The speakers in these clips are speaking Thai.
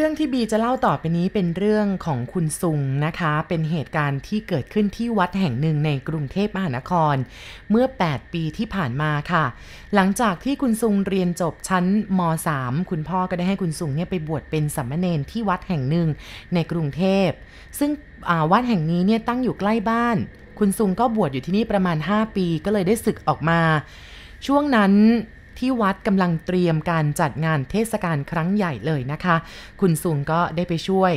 เรื่องที่บีจะเล่าต่อไปนี้เป็นเรื่องของคุณซุงนะคะ เป็นเหตุการณ์ที่เกิดขึ้นที่วัดแห่งหนึ่งในกรุงเทพมหานคร เมื่อ 8 ปีที่ผ่านมาค่ะ หลังจากที่คุณซุงเรียนจบชั้นม .3 คุณพ่อก็ได้ให้คุณซุงเนี่ยไปบวชเป็นสัมมเนนที่วัดแห่งหนึ่งในกรุงเทพ ซึ่งวัดแห่งนี้เนี่ยตั้งอยู่ใกล้บ้าน คุณซุงก็บวชอยู่ที่นี่ประมาณ 5 ปีก็เลยได้ศึกออกมา ช่วงนั้น ที่วัดกำลังเตรียมการจัดงานเทศกาลครั้งใหญ่เลยนะคะ คุณซุงก็ได้ไปช่วย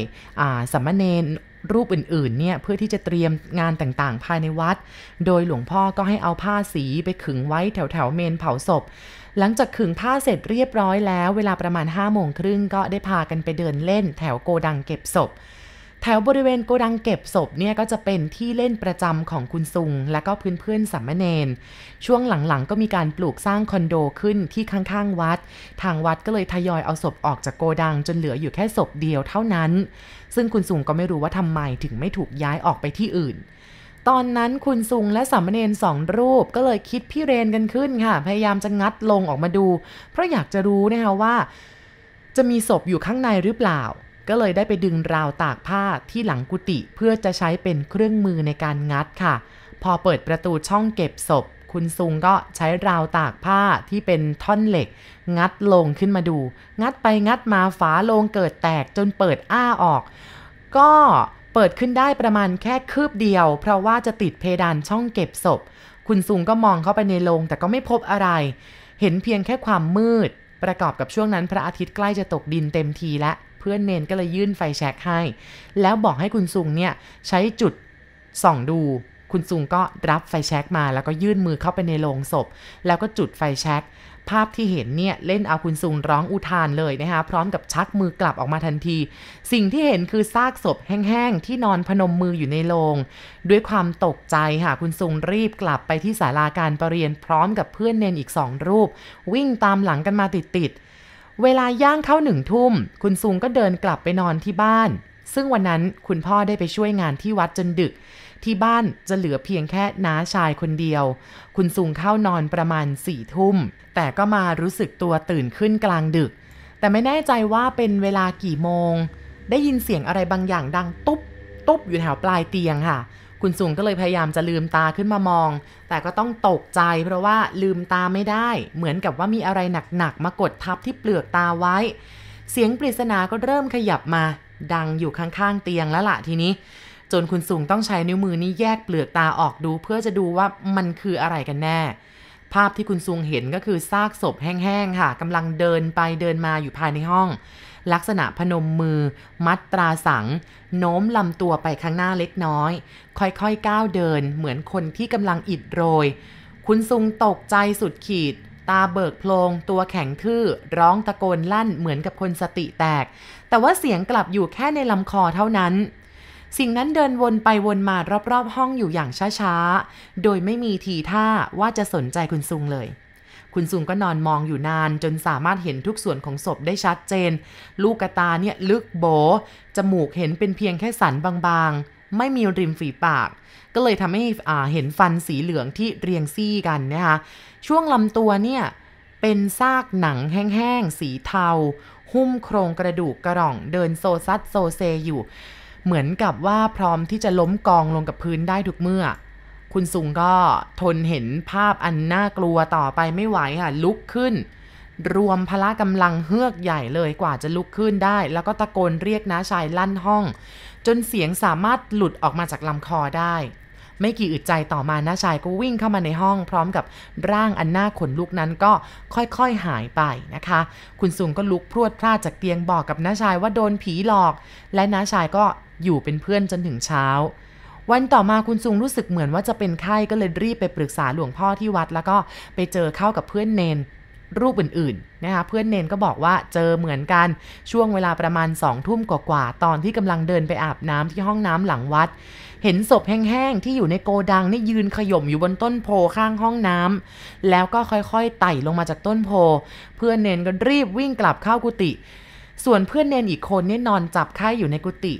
สัมมเนนรูปอื่นๆ เนี่ยเพื่อที่จะเตรียมงานต่างๆ ภายในวัด โดยหลวงพ่อก็ให้เอาผ้าสีไปขึงไว้แถวๆเมนเผาศพ หลังจากขึงผ้าเสร็จเรียบร้อยแล้ว เวลาประมาณ5้าโมงครึ่งก็ได้พากันไปเดินเล่นแถวโกดังเก็บศพ แถวบริเวณโกดังเก็บศพเนี่ยก็จะเป็นที่เล่นประจำของคุณซุง และก็เพื่อนๆสัมมเนนช่วงหลังๆ ก็มีการปลูกสร้างคอนโดขึ้นที่ข้างๆวัด ทางวัดก็เลยทยอยเอาศพออกจากโกดังจนเหลืออยู่แค่ศพเดียวเท่านั้น ซึ่งคุณซุงก็ไม่รู้ว่าทำไมถึงไม่ถูกย้ายออกไปที่อื่นตอนนั้นคุณซุงและสามเณรสองรูปก็เลยคิดพี่เรนกันขึ้นค่ะ พยายามจะงัดลงออกมาดู เพราะอยากจะรู้นะคะว่า จะมีศพอยู่ข้างในหรือเปล่า ก็เลยได้ไปดึงราวตากผ้าที่หลังกุฏิเพื่อจะใช้เป็นเครื่องมือในการงัดค่ะ พอเปิดประตูช่องเก็บศพ คุณซุงก็ใช้ราวตากผ้าที่เป็นท่อนเหล็ก งัดลงขึ้นมาดู งัดไปงัดมาฝาโลงเกิดแตกจนเปิดอ้าออก ก็เปิดขึ้นได้ประมาณแค่คืบเดียว เพราะว่าจะติดเพดานช่องเก็บศพ คุณซุงก็มองเข้าไปในโลงแต่ก็ไม่พบอะไร เห็นเพียงแค่ความมืด ประกอบกับช่วงนั้นพระอาทิตย์ใกล้จะตกดินเต็มทีแล้ว เพื่อนเนนก็เลยยื่นไฟแช็กให้ แล้วบอกให้คุณซุงเนี่ยใช้จุดส่องดูคุณซุงก็รับไฟแช็กมาแล้วก็ยื่นมือเข้าไปในโลงศพ แล้วก็จุดไฟแช็กภาพที่เห็นเนี่ยเล่นเอาคุณซุงร้องอุทานเลยนะคะพร้อมกับชักมือกลับออกมาทันที สิ่งที่เห็นคือซากศพแห้งๆ ที่นอนพนมมืออยู่ในโลง ด้วยความตกใจค่ะคุณซุงรีบกลับไปที่ศาลาการประเรียนพร้อมกับเพื่อนเนนอีกสองรูป วิ่งตามหลังกันมาติดๆ เวลาย่างเข้าหนึ่งทุ่ม คุณซุงก็เดินกลับไปนอนที่บ้าน ซึ่งวันนั้นคุณพ่อได้ไปช่วยงานที่วัดจนดึก ที่บ้านจะเหลือเพียงแค่น้าชายคนเดียว คุณซุงเข้านอนประมาณสี่ทุ่ม แต่ก็มารู้สึกตัวตื่นขึ้นกลางดึก แต่ไม่แน่ใจว่าเป็นเวลากี่โมง ได้ยินเสียงอะไรบางอย่างดังตุ๊บตุ๊บอยู่แถวปลายเตียงค่ะ คุณสุงก็เลยพยายามจะลืมตาขึ้นมามอง แต่ก็ต้องตกใจเพราะว่าลืมตาไม่ได้ เหมือนกับว่ามีอะไรหนักๆมากดทับที่เปลือกตาไว้ เสียงปริศนาก็เริ่มขยับมา ดังอยู่ข้างๆเตียงแล้วล่ะทีนี้ จนคุณสุงต้องใช้นิ้วมือนี้แยกเปลือกตาออกดู เพื่อจะดูว่ามันคืออะไรกันแน่ ภาพที่คุณซุงเห็นก็คือซากศพแห้งๆค่ะกำลังเดินไปเดินมาอยู่ภายในห้อง ลักษณะพนมมือ มัดตราสัง โน้มลำตัวไปข้างหน้าเล็กน้อย ค่อยๆก้าวเดินเหมือนคนที่กำลังอิดโรย คุณซุงตกใจสุดขีด ตาเบิกโพลง ตัวแข็งทื่อ ร้องตะโกนลั่นเหมือนกับคนสติแตก แต่ว่าเสียงกลับอยู่แค่ในลำคอเท่านั้นสิ่งนั้นเดินวนไปวนมารอบๆห้องอยู่อย่างช้าๆ โดยไม่มีทีท่าว่าจะสนใจคุณซุงเลย คุณซุงก็นอนมองอยู่นาน จนสามารถเห็นทุกส่วนของศพได้ชัดเจน ลูกตาเนี่ยลึกโบ จมูกเห็นเป็นเพียงแค่สันบางๆ ไม่มีริมฝีปาก ก็เลยทำให้เห็นฟันสีเหลืองที่เรียงซี่กันนะคะช่วงลำตัวเนี่ยเป็นซากหนังแห้งๆ สีเทา หุ้มโครงกระดูกกระร่องเดินโซซัดโซเซอยู่ เหมือนกับว่าพร้อมที่จะล้มกองลงกับพื้นได้ทุกเมื่อ คุณสุงก็ทนเห็นภาพอันน่ากลัวต่อไปไม่ไหวค่ะลุกขึ้น รวมพละกำลังเฮือกใหญ่เลยกว่าจะลุกขึ้นได้ แล้วก็ตะโกนเรียกน้าชายลั่นห้อง จนเสียงสามารถหลุดออกมาจากลำคอได้ ไม่กี่อึดใจต่อมาน้าชายก็วิ่งเข้ามาในห้อง พร้อมกับร่างอันน่าขนลุกนั้นก็ค่อยๆหายไปนะคะ คุณสุงก็ลุกพรวดพลาดจากเตียงบอกกับน้าชายว่าโดนผีหลอก และน้าชายก็อยู่เป็นเพื่อนจนถึงเช้า วันต่อมาคุณซุงรู้สึกเหมือนว่าจะเป็นไข้ก็เลยรีบไปปรึกษาหลวงพ่อที่วัด แล้วก็ไปเจอเข้ากับเพื่อนเนนรูปอื่นๆนะคะเพื่อนเนนก็บอกว่าเจอเหมือนกันช่วงเวลาประมาณสองทุ่มกว่าๆตอนที่กำลังเดินไปอาบน้ำที่ห้องน้ำหลังวัด เห็นศพแห้งๆที่อยู่ในโกดังนี่ยืนขย่มอยู่บนต้นโพข้างห้องน้ำแล้วก็ค่อยๆไต่ลงมาจากต้นโพ เพื่อนเนนก็รีบวิ่งกลับเข้ากุฏิส่วนเพื่อนเนนอีกคนนี่นอนจับไข้อยู่ในกุฏิ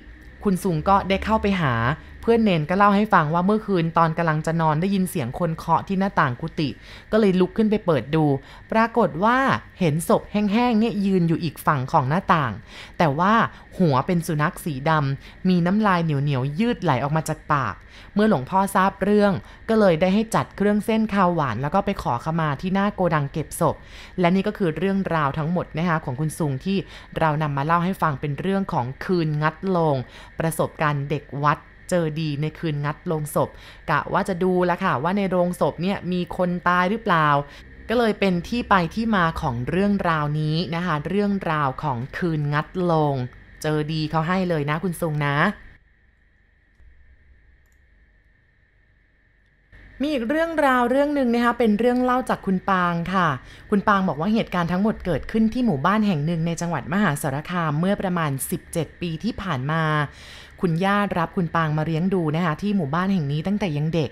คุณซุงก็ได้เข้าไปหา เพื่อนเนนก็เล่าให้ฟังว่าเมื่อคืนตอนกำลังจะนอนได้ยินเสียงคนเคาะที่หน้าต่างกุฏิก็เลยลุกขึ้นไปเปิดดู ปรากฏว่าเห็นศพแห้งๆเนี่ยยืนอยู่อีกฝั่งของหน้าต่าง แต่ว่าหัวเป็นสุนัขสีดำมีน้ำลายเหนียวๆยืดไหลออกมาจากปาก เมื่อหลวงพ่อทราบเรื่อง ก็เลยได้ให้จัดเครื่องเส้นข้าวหวาน แล้วก็ไปขอขมาที่หน้าโกดังเก็บศพ และนี่ก็คือเรื่องราวทั้งหมดนะคะของคุณซุงที่เรานำมาเล่าให้ฟังเป็นเรื่องของคืนงัดโลง ประสบการณ์เด็กวัด เจอดีในคืนงัดโลงศพ กะว่าจะดูแล้วค่ะว่าในโรงศพเนี่ยมีคนตายหรือเปล่า ก็เลยเป็นที่ไปที่มาของเรื่องราวนี้นะคะ เรื่องราวของคืนงัดโลงเจอดีเขาให้เลยนะคุณซุงนะมีอีกเรื่องราวเรื่องหนึ่งนะคะเป็นเรื่องเล่าจากคุณปางค่ะ คุณปางบอกว่าเหตุการณ์ทั้งหมดเกิดขึ้นที่หมู่บ้านแห่งหนึ่งในจังหวัดมหาสารคามเมื่อประมาณ 17 ปีที่ผ่านมา คุณย่ารับคุณปางมาเลี้ยงดูนะคะที่หมู่บ้านแห่งนี้ตั้งแต่ยังเด็ก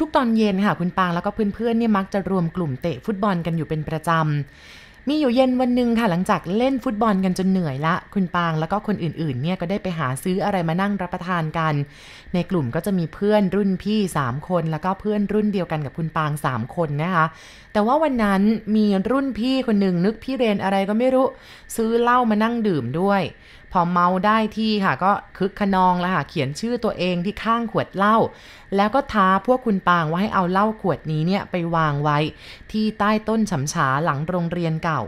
ทุกๆ ตอนเย็นค่ะคุณปางแล้วก็เพื่อนๆเนี่ยมักจะรวมกลุ่มเตะฟุตบอลกันอยู่เป็นประจำมีอยู่เย็นวันหนึ่งค่ะหลังจากเล่นฟุตบอลกันจนเหนื่อยละ คุณปางแล้วก็คนอื่นๆเนี่ยก็ได้ไปหาซื้ออะไรมานั่งรับประทานกัน ในกลุ่มก็จะมีเพื่อนรุ่นพี่ 3 คน แล้วก็เพื่อนรุ่นเดียวกันกับคุณปาง 3 คนนะคะ แต่ว่าวันนั้นมีรุ่นพี่คนหนึ่งนึกพี่เรนอะไรก็ไม่รู้ ซื้อเหล้ามานั่งดื่มด้วย พอเมาได้ที่ค่ะก็คึกขนองแล้วค่ะเขียนชื่อตัวเองที่ข้างขวดเหล้าแล้วก็ท้าพวกคุณปางว่าให้เอาเหล้าขวดนี้เนี่ยไปวางไว้ ที่ใต้ต้นฉำฉาหลังโรงเรียนเก่า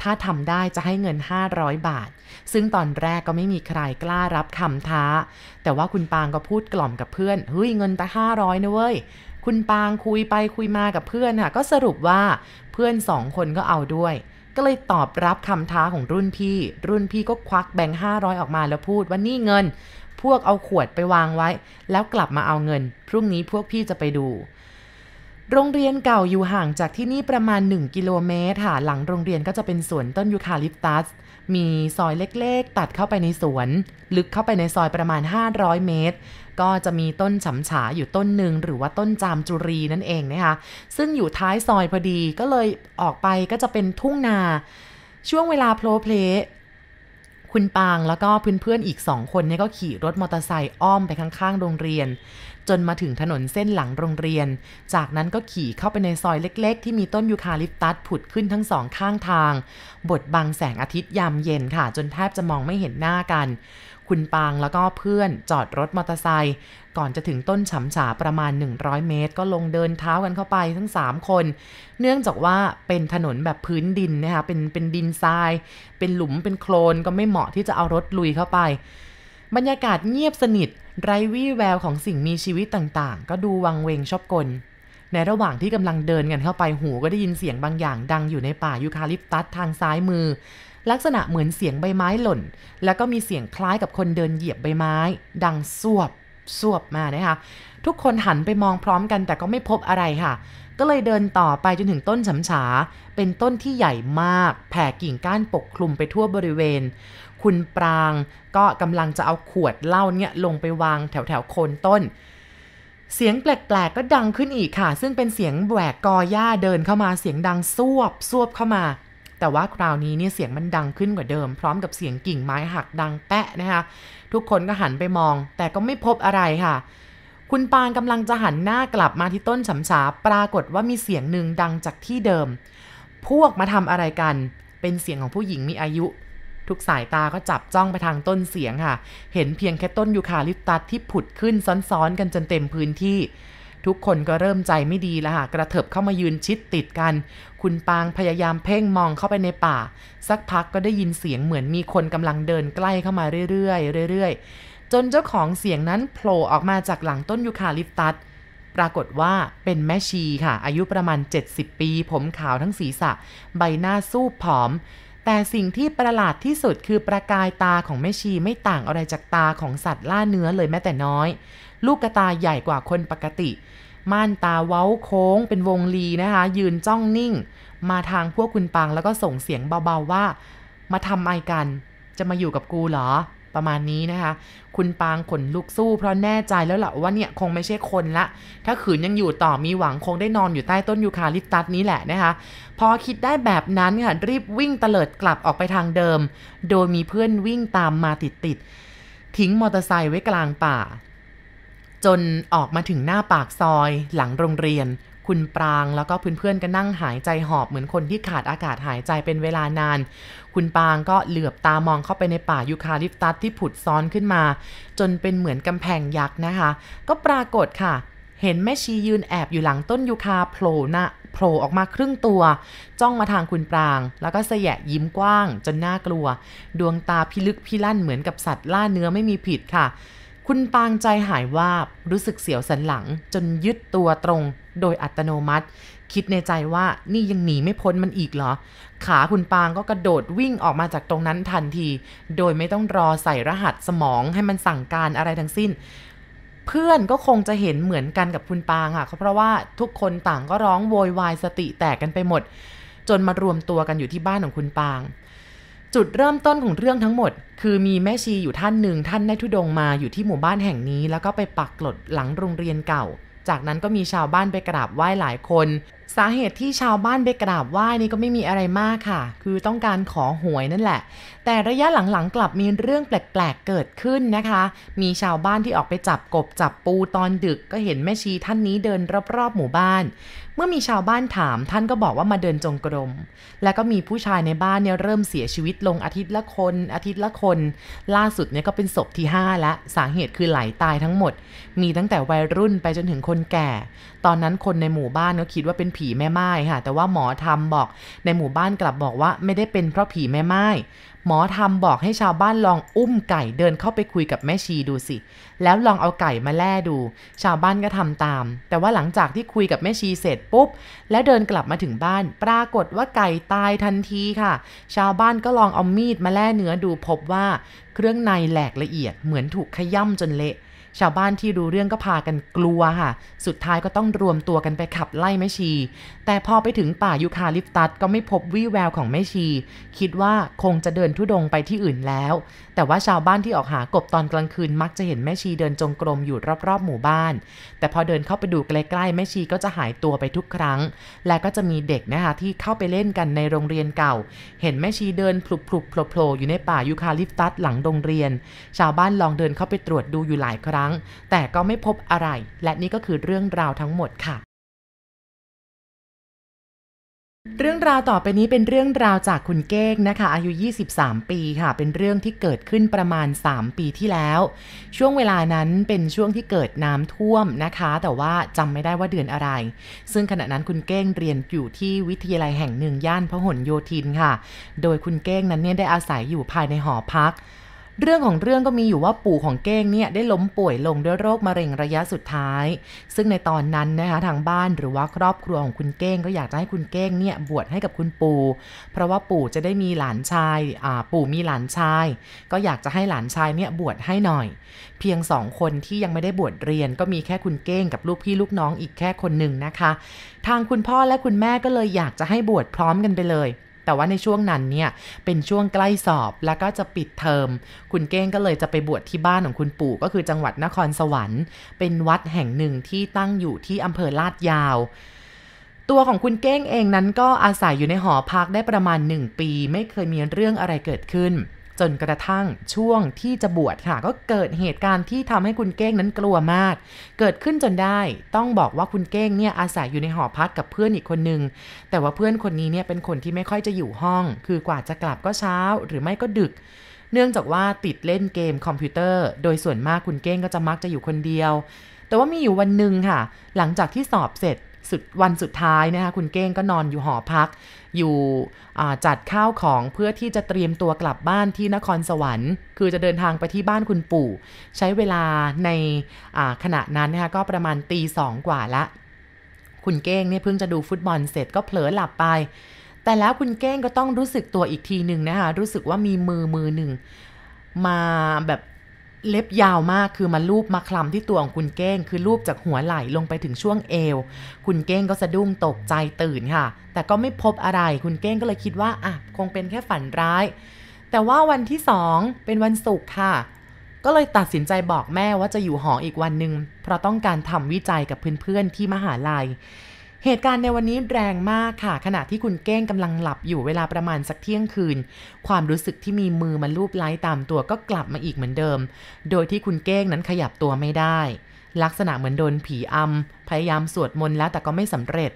ถ้าทำได้จะให้เงิน 500 บาท ซึ่งตอนแรกก็ไม่มีใครกล้ารับคำท้า แต่ว่าคุณปางก็พูดกล่อมกับเพื่อนเฮ้ยเงินแต่500นะเว้ยคุณปางคุยไปคุยมากับเพื่อนค่ะก็สรุปว่าเพื่อนสองคนก็เอาด้วย ก็เลยตอบรับคำท้าของรุ่นพี่ รุ่นพี่ก็ควักแบงค์ห้าร้อยออกมาแล้วพูดว่านี่เงิน พวกเอาขวดไปวางไว้ แล้วกลับมาเอาเงิน พรุ่งนี้พวกพี่จะไปดู โรงเรียนเก่าอยู่ห่างจากที่นี่ประมาณ 1 กิโลเมตรค่ะ หลังโรงเรียนก็จะเป็นสวนต้นยูคาลิปตัส มีซอยเล็กๆ ตัดเข้าไปในสวน ลึกเข้าไปในซอยประมาณ 500 เมตร ก็จะมีต้นฉำฉาอยู่ต้นหนึ่งหรือว่าต้นจามจุรีนั่นเองนะคะ ซึ่งอยู่ท้ายซอยพอดีก็เลยออกไปก็จะเป็นทุ่งนา ช่วงเวลาโพล้เพล้คุณปางแล้วก็เพื่อนๆอีกสองคนเนี่ยก็ขี่รถมอเตอร์ไซค์อ้อมไปข้างๆ โรงเรียน จนมาถึงถนนเส้นหลังโรงเรียน จากนั้นก็ขี่เข้าไปในซอยเล็ก ๆ ที่มีต้นยูคาลิปตัสผุดขึ้นทั้งสองข้างทาง บดบังแสงอาทิตย์ยามเย็นค่ะ จนแทบจะมองไม่เห็นหน้ากัน คุณปางแล้วก็เพื่อนจอดรถมอเตอร์ไซค์ก่อนจะถึงต้นฉำฉาประมาณ 100 เมตร ก็ลงเดินเท้ากันเข้าไปทั้ง 3 คน เนื่องจากว่าเป็นถนนแบบพื้นดินนะคะเป็นเป็นดินทราย เป็นหลุมเป็นโคลนก็ไม่เหมาะที่จะเอารถลุยเข้าไป บรรยากาศเงียบสนิท ไร้วี่แววของสิ่งมีชีวิตต่างๆ ก็ดูวังเวงชอบกลในระหว่างที่กำลังเดินกันเข้าไปหูก็ได้ยินเสียงบางอย่างดังอยู่ในป่ายูคาลิปตัสทางซ้ายมือ ลักษณะเหมือนเสียงใบไม้หล่น แล้วก็มีเสียงคล้ายกับคนเดินเหยียบใบไม้ ดังสวบสวบมานะคะทุกคนหันไปมองพร้อมกันแต่ก็ไม่พบอะไรค่ะ ก็เลยเดินต่อไปจนถึงต้นฉำฉา เป็นต้นที่ใหญ่มาก แผ่กิ่งก้านปกคลุมไปทั่วบริเวณ คุณปรางก็กำลังจะเอาขวดเหล้าเนี่ยลงไปวางแถวแถวโคนต้น เสียงแปลกๆก็ดังขึ้นอีกค่ะ ซึ่งเป็นเสียงแหวกกอหญ้าเดินเข้ามาเสียงดังซวบซวบเข้ามา แต่ว่าคราวนี้เนี่ยเสียงมันดังขึ้นกว่าเดิม พร้อมกับเสียงกิ่งไม้หักดังแปะนะคะ ทุกคนก็หันไปมอง แต่ก็ไม่พบอะไรค่ะ คุณปางกำลังจะหันหน้ากลับมาที่ต้นฉำฉาปรากฏว่ามีเสียงหนึ่งดังจากที่เดิม พวกมาทำอะไรกัน เป็นเสียงของผู้หญิงมีอายุ ทุกสายตาก็จับจ้องไปทางต้นเสียงค่ะ เห็นเพียงแค่ต้นยูคาลิปตัสที่ผุดขึ้นซ้อนๆกันจนเต็มพื้นที่ ทุกคนก็เริ่มใจไม่ดีแล้วค่ะ กระเถิบเข้ามายืนชิดติดกัน คุณปางพยายามเพ่งมองเข้าไปในป่า สักพักก็ได้ยินเสียงเหมือนมีคนกำลังเดินใกล้เข้ามาเรื่อยๆเรื่อยๆ จนเจ้าของเสียงนั้นโผล่ออกมาจากหลังต้นยูคาลิปตัส ปรากฏว่าเป็นแม่ชีค่ะ อายุประมาณ 70 ปี ผมขาวทั้งศีรษะ ใบหน้าสูบผอมแต่สิ่งที่ประหลาดที่สุดคือประกายตาของแม่ชีไม่ต่างอะไรจากตาของสัตว์ล่าเนื้อเลยแม้แต่น้อย ลูกกระตาใหญ่กว่าคนปกติ ม่านตาเว้าโค้งเป็นวงรีนะคะ ยืนจ้องนิ่ง มาทางพวกคุณปังแล้วก็ส่งเสียงเบาๆว่า มาทำไมกันจะมาอยู่กับกูเหรอ ประมาณนี้นะคะ คุณปางขนลุกสู้เพราะแน่ใจแล้วแหละว่าเนี่ยคงไม่ใช่คนละ ถ้าขืนยังอยู่ต่อมีหวังคงได้นอนอยู่ใต้ต้นยูคาลิปตัสนี้แหละนะคะ พอคิดได้แบบนั้นค่ะรีบวิ่งเตลิดกลับออกไปทางเดิม โดยมีเพื่อนวิ่งตามมาติดๆทิ้งมอเตอร์ไซค์ไว้กลางป่า จนออกมาถึงหน้าปากซอยหลังโรงเรียน คุณปรางแล้วก็เพื่อนๆก็นั่งหายใจหอบเหมือนคนที่ขาดอากาศหายใจเป็นเวลานาน คุณปรางก็เหลือบตามองเข้าไปในป่ายูคาลิปตัสที่ผุดซ้อนขึ้นมา จนเป็นเหมือนกำแพงยักษ์นะคะ ก็ปรากฏค่ะ เห็นแม่ชียืนแอบอยู่หลังต้นยูคาโผล่หน้าโผล่ออกมาครึ่งตัว จ้องมาทางคุณปราง แล้วก็เสยะยิ้มกว้าง จนน่ากลัว ดวงตาพิลึกพิลั่นเหมือนกับสัตว์ล่าเนื้อไม่มีผิดค่ะ คุณปางใจหายวาบรู้สึกเสียวสันหลัง จนยึดตัวตรงโดยอัตโนมัติ คิดในใจว่านี่ยังหนีไม่พ้นมันอีกเหรอ ขาคุณปางก็กระโดดวิ่งออกมาจากตรงนั้นทันที โดยไม่ต้องรอใส่รหัสสมองให้มันสั่งการอะไรทั้งสิ้น เพื่อนก็คงจะเห็นเหมือนกันกับคุณปางค่ะเพราะว่าทุกคนต่างก็ร้องโวยวายสติแตกกันไปหมด จนมารวมตัวกันอยู่ที่บ้านของคุณปาง จุดเริ่มต้นของเรื่องทั้งหมด คือมีแม่ชีอยู่ท่านหนึ่งท่านได้ทุดงมาอยู่ที่หมู่บ้านแห่งนี้ แล้วก็ไปปักกลดหลังโรงเรียนเก่า จากนั้นก็มีชาวบ้านไปกราบไหว้หลายคน สาเหตุที่ชาวบ้านไปกราบไหว้นี่ก็ไม่มีอะไรมากค่ะ คือต้องการขอหวยนั่นแหละ แต่ระยะหลังๆ กลับมีเรื่องแปลกๆ เกิดขึ้นนะคะ มีชาวบ้านที่ออกไปจับกบจับปูตอนดึกก็เห็นแม่ชีท่านนี้เดินรอบๆ หมู่บ้าน เมื่อมีชาวบ้านถามท่านก็บอกว่ามาเดินจงกรม แล้วก็มีผู้ชายในบ้านเนี่ยเริ่มเสียชีวิตลงอาทิตย์ละคน อาทิตย์ละคน ล่าสุดเนี่ยก็เป็นศพที่5และสาเหตุคือไหลตายทั้งหมด มีตั้งแต่วัยรุ่นไปจนถึงคนแก่ ตอนนั้นคนในหมู่บ้านก็คิดว่าเป็นผีแม่ไม้ค่ะ แต่ว่าหมอทำบอกในหมู่บ้านกลับบอกว่าไม่ได้เป็นเพราะผีแม่ไม้หมอทำบอกให้ชาวบ้านลองอุ้มไก่เดินเข้าไปคุยกับแม่ชีดูสิ แล้วลองเอาไก่มาแล่ดู ชาวบ้านก็ทำตาม แต่ว่าหลังจากที่คุยกับแม่ชีเสร็จปุ๊บ แล้วเดินกลับมาถึงบ้าน ปรากฏว่าไก่ตายทันทีค่ะ ชาวบ้านก็ลองเอามีดมาแล่เนื้อดูพบว่า เครื่องในแหลกละเอียดเหมือนถูกขย่ำจนเละ ชาวบ้านที่รู้เรื่องก็พากันกลัวค่ะ สุดท้ายก็ต้องรวมตัวกันไปขับไล่แม่ชี แต่พอไปถึงป่ายูคาลิปตัสก็ไม่พบวี่แววของแม่ชี คิดว่าคงจะเดินทุดงไปที่อื่นแล้ว แต่ว่าชาวบ้านที่ออกหากบตอนกลางคืนมักจะเห็นแม่ชีเดินจงกรมอยู่รอบๆหมู่บ้าน แต่พอเดินเข้าไปดูใกล้ๆแม่ชีก็จะหายตัวไปทุกครั้ง และก็จะมีเด็กนะคะที่เข้าไปเล่นกันในโรงเรียนเก่า เห็นแม่ชีเดินพลุบๆโผล่ๆอยู่ในป่ายูคาลิปตัสหลังโรงเรียน ชาวบ้านลองเดินเข้าไปตรวจดูอยู่หลายครั้งแต่ก็ไม่พบอะไร และนี่ก็คือเรื่องราวทั้งหมดค่ะเรื่องราวต่อไปนี้เป็นเรื่องราวจากคุณเก้งนะคะ อายุ 23 ปีค่ะ เป็นเรื่องที่เกิดขึ้นประมาณ 3 ปีที่แล้ว ช่วงเวลานั้นเป็นช่วงที่เกิดน้ำท่วมนะคะ แต่ว่าจำไม่ได้ว่าเดือนอะไร ซึ่งขณะนั้นคุณเก้งเรียนอยู่ที่วิทยาลัยแห่งหนึ่งย่านพหลโยธินค่ะ โดยคุณเก้งนั้นเนี่ยได้อาศัยอยู่ภายในหอพัก เรื่องของเรื่องก็มีอยู่ว่าปู่ของเก้งเนี่ยได้ล้มป่วยลงด้วยโรคมะเร็งระยะสุดท้าย ซึ่งในตอนนั้นนะคะทางบ้านหรือว่าครอบครัวของคุณเก้งก็อยากจะให้คุณเก้งเนี่ยบวชให้กับคุณปู่ เพราะว่าปู่จะได้มีหลานชายอ่าปู่มีหลานชาย ก็อยากจะให้หลานชายเนี่ยบวชให้หน่อย เพียงสองคนที่ยังไม่ได้บวชเรียน ก็มีแค่คุณเก้งกับลูกพี่ลูกน้องอีกแค่คนหนึ่งนะคะ ทางคุณพ่อและคุณแม่ก็เลยอยากจะให้บวชพร้อมกันไปเลย แต่ว่าในช่วงนั้นเนี่ยเป็นช่วงใกล้สอบแล้วก็จะปิดเทอม คุณเก้งก็เลยจะไปบวชที่บ้านของคุณปู่ก็คือจังหวัดนครสวรรค์ เป็นวัดแห่งหนึ่งที่ตั้งอยู่ที่อำเภอลาดยาวตัวของคุณเก้งเองนั้นก็อาศัยอยู่ในหอพักได้ประมาณ 1 ปี ไม่เคยมีเรื่องอะไรเกิดขึ้น จนกระทั่งช่วงที่จะบวชค่ะ ก็เกิดเหตุการณ์ที่ทำให้คุณเก้งนั้นกลัวมาก เกิดขึ้นจนได้ ต้องบอกว่าคุณเก้งเนี่ยอาศัยอยู่ในหอพักกับเพื่อนอีกคนนึง แต่ว่าเพื่อนคนนี้เนี่ยเป็นคนที่ไม่ค่อยจะอยู่ห้อง คือกว่าจะกลับก็เช้าหรือไม่ก็ดึกเนื่องจากว่าติดเล่นเกมคอมพิวเตอร์ โดยส่วนมากคุณเก้งก็จะมักจะอยู่คนเดียว แต่ว่ามีอยู่วันหนึ่งค่ะ หลังจากที่สอบเสร็จ สุดวันสุดท้ายนะคะคุณเก้งก็นอนอยู่หอพัก อยู่จัดข้าวของเพื่อที่จะเตรียมตัวกลับบ้านที่นครสวรรค์ คือจะเดินทางไปที่บ้านคุณปู่ ใช้เวลาในขณะนั้นนะคะก็ประมาณตีสองกว่าละ คุณเก้งเนี่ยเพิ่งจะดูฟุตบอลเสร็จก็เผลอหลับไป แต่แล้วคุณเก้งก็ต้องรู้สึกตัวอีกทีหนึ่งนะคะรู้สึกว่ามีมือมือหนึ่งมาแบบ เล็บยาวมากคือมาลูบมาคลำที่ตัวของคุณเก้ง คือลูบจากหัวไหล่ลงไปถึงช่วงเอว คุณเก้งก็สะดุ้งตกใจตื่นค่ะ แต่ก็ไม่พบอะไรคุณเก้งก็เลยคิดว่าอะคงเป็นแค่ฝันร้าย แต่ว่าวันที่สองเป็นวันศุกร์ค่ะ ก็เลยตัดสินใจบอกแม่ว่าจะอยู่หออีกวันหนึ่งเพราะต้องการทำวิจัยกับเพื่อนๆที่มหาลัย เหตุการณ์ในวันนี้แรงมากค่ะ ขณะที่คุณเก้งกำลังหลับอยู่เวลาประมาณสักเที่ยงคืน ความรู้สึกที่มีมือมาลูบไล้ตามตัวก็กลับมาอีกเหมือนเดิม โดยที่คุณเก้งนั้นขยับตัวไม่ได้ ลักษณะเหมือนโดนผีอำพยายามสวดมนต์แล้วแต่ก็ไม่สำเร็จ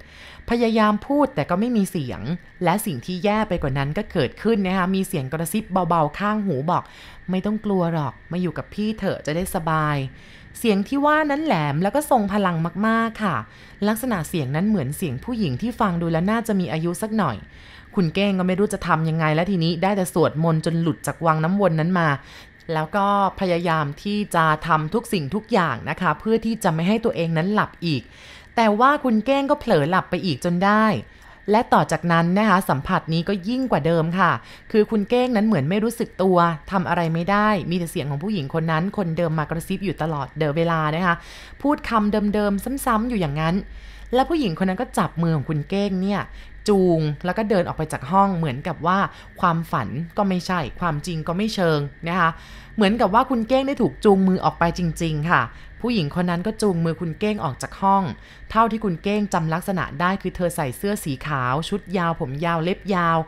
พยายามพูดแต่ก็ไม่มีเสียง และสิ่งที่แย่ไปกว่านั้นก็เกิดขึ้นนะคะมีเสียงกระซิบเบาๆข้างหูบอก ไม่ต้องกลัวหรอกมาอยู่กับพี่เถอะจะได้สบาย เสียงที่ว่านั้นแหลมแล้วก็ทรงพลังมากๆค่ะ ลักษณะเสียงนั้นเหมือนเสียงผู้หญิงที่ฟังดูแล้วน่าจะมีอายุสักหน่อย คุณเก้งก็ไม่รู้จะทำยังไงแล้วทีนี้ได้แต่สวดมนต์จนหลุดจากวังน้ำวนนั้นมา แล้วก็พยายามที่จะทำทุกสิ่งทุกอย่างนะคะ เพื่อที่จะไม่ให้ตัวเองนั้นหลับอีก แต่ว่าคุณเก้งก็เผลอหลับไปอีกจนได้ และต่อจากนั้นนะคะสัมผัสนี้ก็ยิ่งกว่าเดิมค่ะ คือคุณเก้งนั้นเหมือนไม่รู้สึกตัวทำอะไรไม่ได้ มีแต่เสียงของผู้หญิงคนนั้น คนเดิมมากระซิบอยู่ตลอดเดิมเวลานะคะ พูดคำเดิมๆซ้ำๆอยู่อย่างนั้น แล้วผู้หญิงคนนั้นก็จับมือของคุณเก้งเนี่ยจูงแล้วก็เดินออกไปจากห้องเหมือนกับว่าความฝันก็ไม่ใช่ ความจริงก็ไม่เชิงนะคะ เหมือนกับว่าคุณเก้งได้ถูกจูงมือออกไปจริง ๆ ค่ะ ผู้หญิงคนนั้นก็จูงมือคุณเก้งออกจากห้อง เท่าที่คุณเก้งจำลักษณะได้คือเธอใส่เสื้อสีขาว ชุดยาว ผมยาวเล็บยาว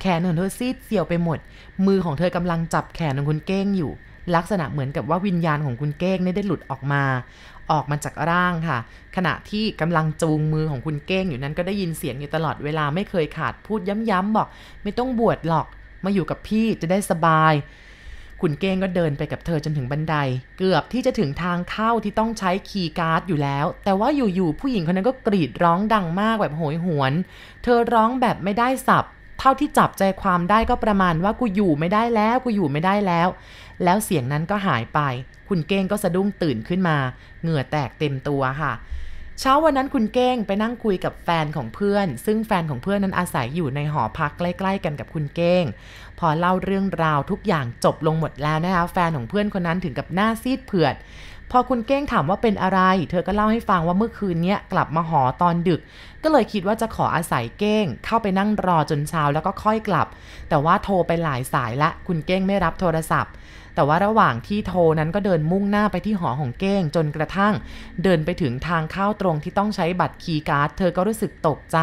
แขนของเธอซีดเซียวไปหมด มือของเธอกำลังจับแขนของคุณเก้งอยู่ ลักษณะเหมือนกับว่าวิญญาณของคุณเก้งได้หลุดออกมา ออกมาจากร่างค่ะ ขณะที่กำลังจูงมือของคุณเก้งอยู่นั้นก็ได้ยินเสียงอยู่ตลอดเวลาไม่เคยขาดพูดย้ำๆบอก ไม่ต้องบวชหรอก มาอยู่กับพี่จะได้สบาย คุณเก้งก็เดินไปกับเธอจนถึงบันได เกือบที่จะถึงทางเข้าที่ต้องใช้คีย์การ์ดอยู่แล้ว แต่ว่าอยู่ๆผู้หญิงคนนั้นก็กรีดร้องดังมากแบบโหยหวน เธอร้องแบบไม่ได้ศัพท์เท่าที่จับใจความได้ก็ประมาณว่ากูอยู่ไม่ได้แล้วกูอยู่ไม่ได้แล้ว แล้วเสียงนั้นก็หายไป คุณเก้งก็สะดุ้งตื่นขึ้นมา เหงื่อแตกเต็มตัวค่ะเช้าวันนั้นคุณเก้งไปนั่งคุยกับแฟนของเพื่อน ซึ่งแฟนของเพื่อนนั้นอาศัยอยู่ในหอพักใกล้ ๆ กันกับคุณเก้ง พอเล่าเรื่องราวทุกอย่างจบลงหมดแล้วนะคะแฟนของเพื่อนคนนั้นถึงกับหน้าซีดเผือด พอคุณเก้งถามว่าเป็นอะไร เธอก็เล่าให้ฟังว่าเมื่อคืนเนี้ยกลับมาหอตอนดึก ก็เลยคิดว่าจะขออาศัยเก้ง เข้าไปนั่งรอจนเช้าแล้วก็ค่อยกลับ แต่ว่าโทรไปหลายสายละคุณเก้งไม่รับโทรศัพท์ แต่ว่าระหว่างที่โทนั้นก็เดินมุ่งหน้าไปที่หอของเก้ง จนกระทั่ง เดินไปถึงทางเข้าตรงที่ต้องใช้บัตรคีย์การ์ด เธอก็รู้สึกตกใจ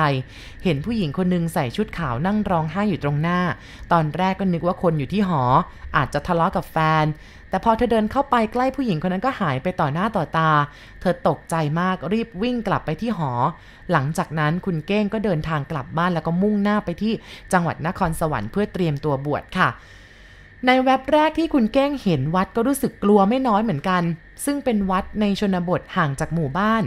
เห็นผู้หญิงคนนึงใส่ชุดขาวนั่งร้องไห้อยู่ตรงหน้า ตอนแรกก็นึกว่าคนอยู่ที่หอ อาจจะทะเลาะกับแฟน แต่พอเธอเดินเข้าไปใกล้ผู้หญิงคนนั้นก็หายไปต่อหน้าต่อตา เธอตกใจมากรีบวิ่งกลับไปที่หอ หลังจากนั้นคุณเก้งก็เดินทางกลับบ้านแล้วก็มุ่งหน้าไปที่จังหวัดนครสวรรค์เพื่อเตรียมตัวบวชค่ะ ในแว็บแรกที่คุณเก้งเห็นวัดก็รู้สึกกลัวไม่น้อยเหมือนกัน ซึ่งเป็นวัดในชนบทห่างจากหมู่บ้าน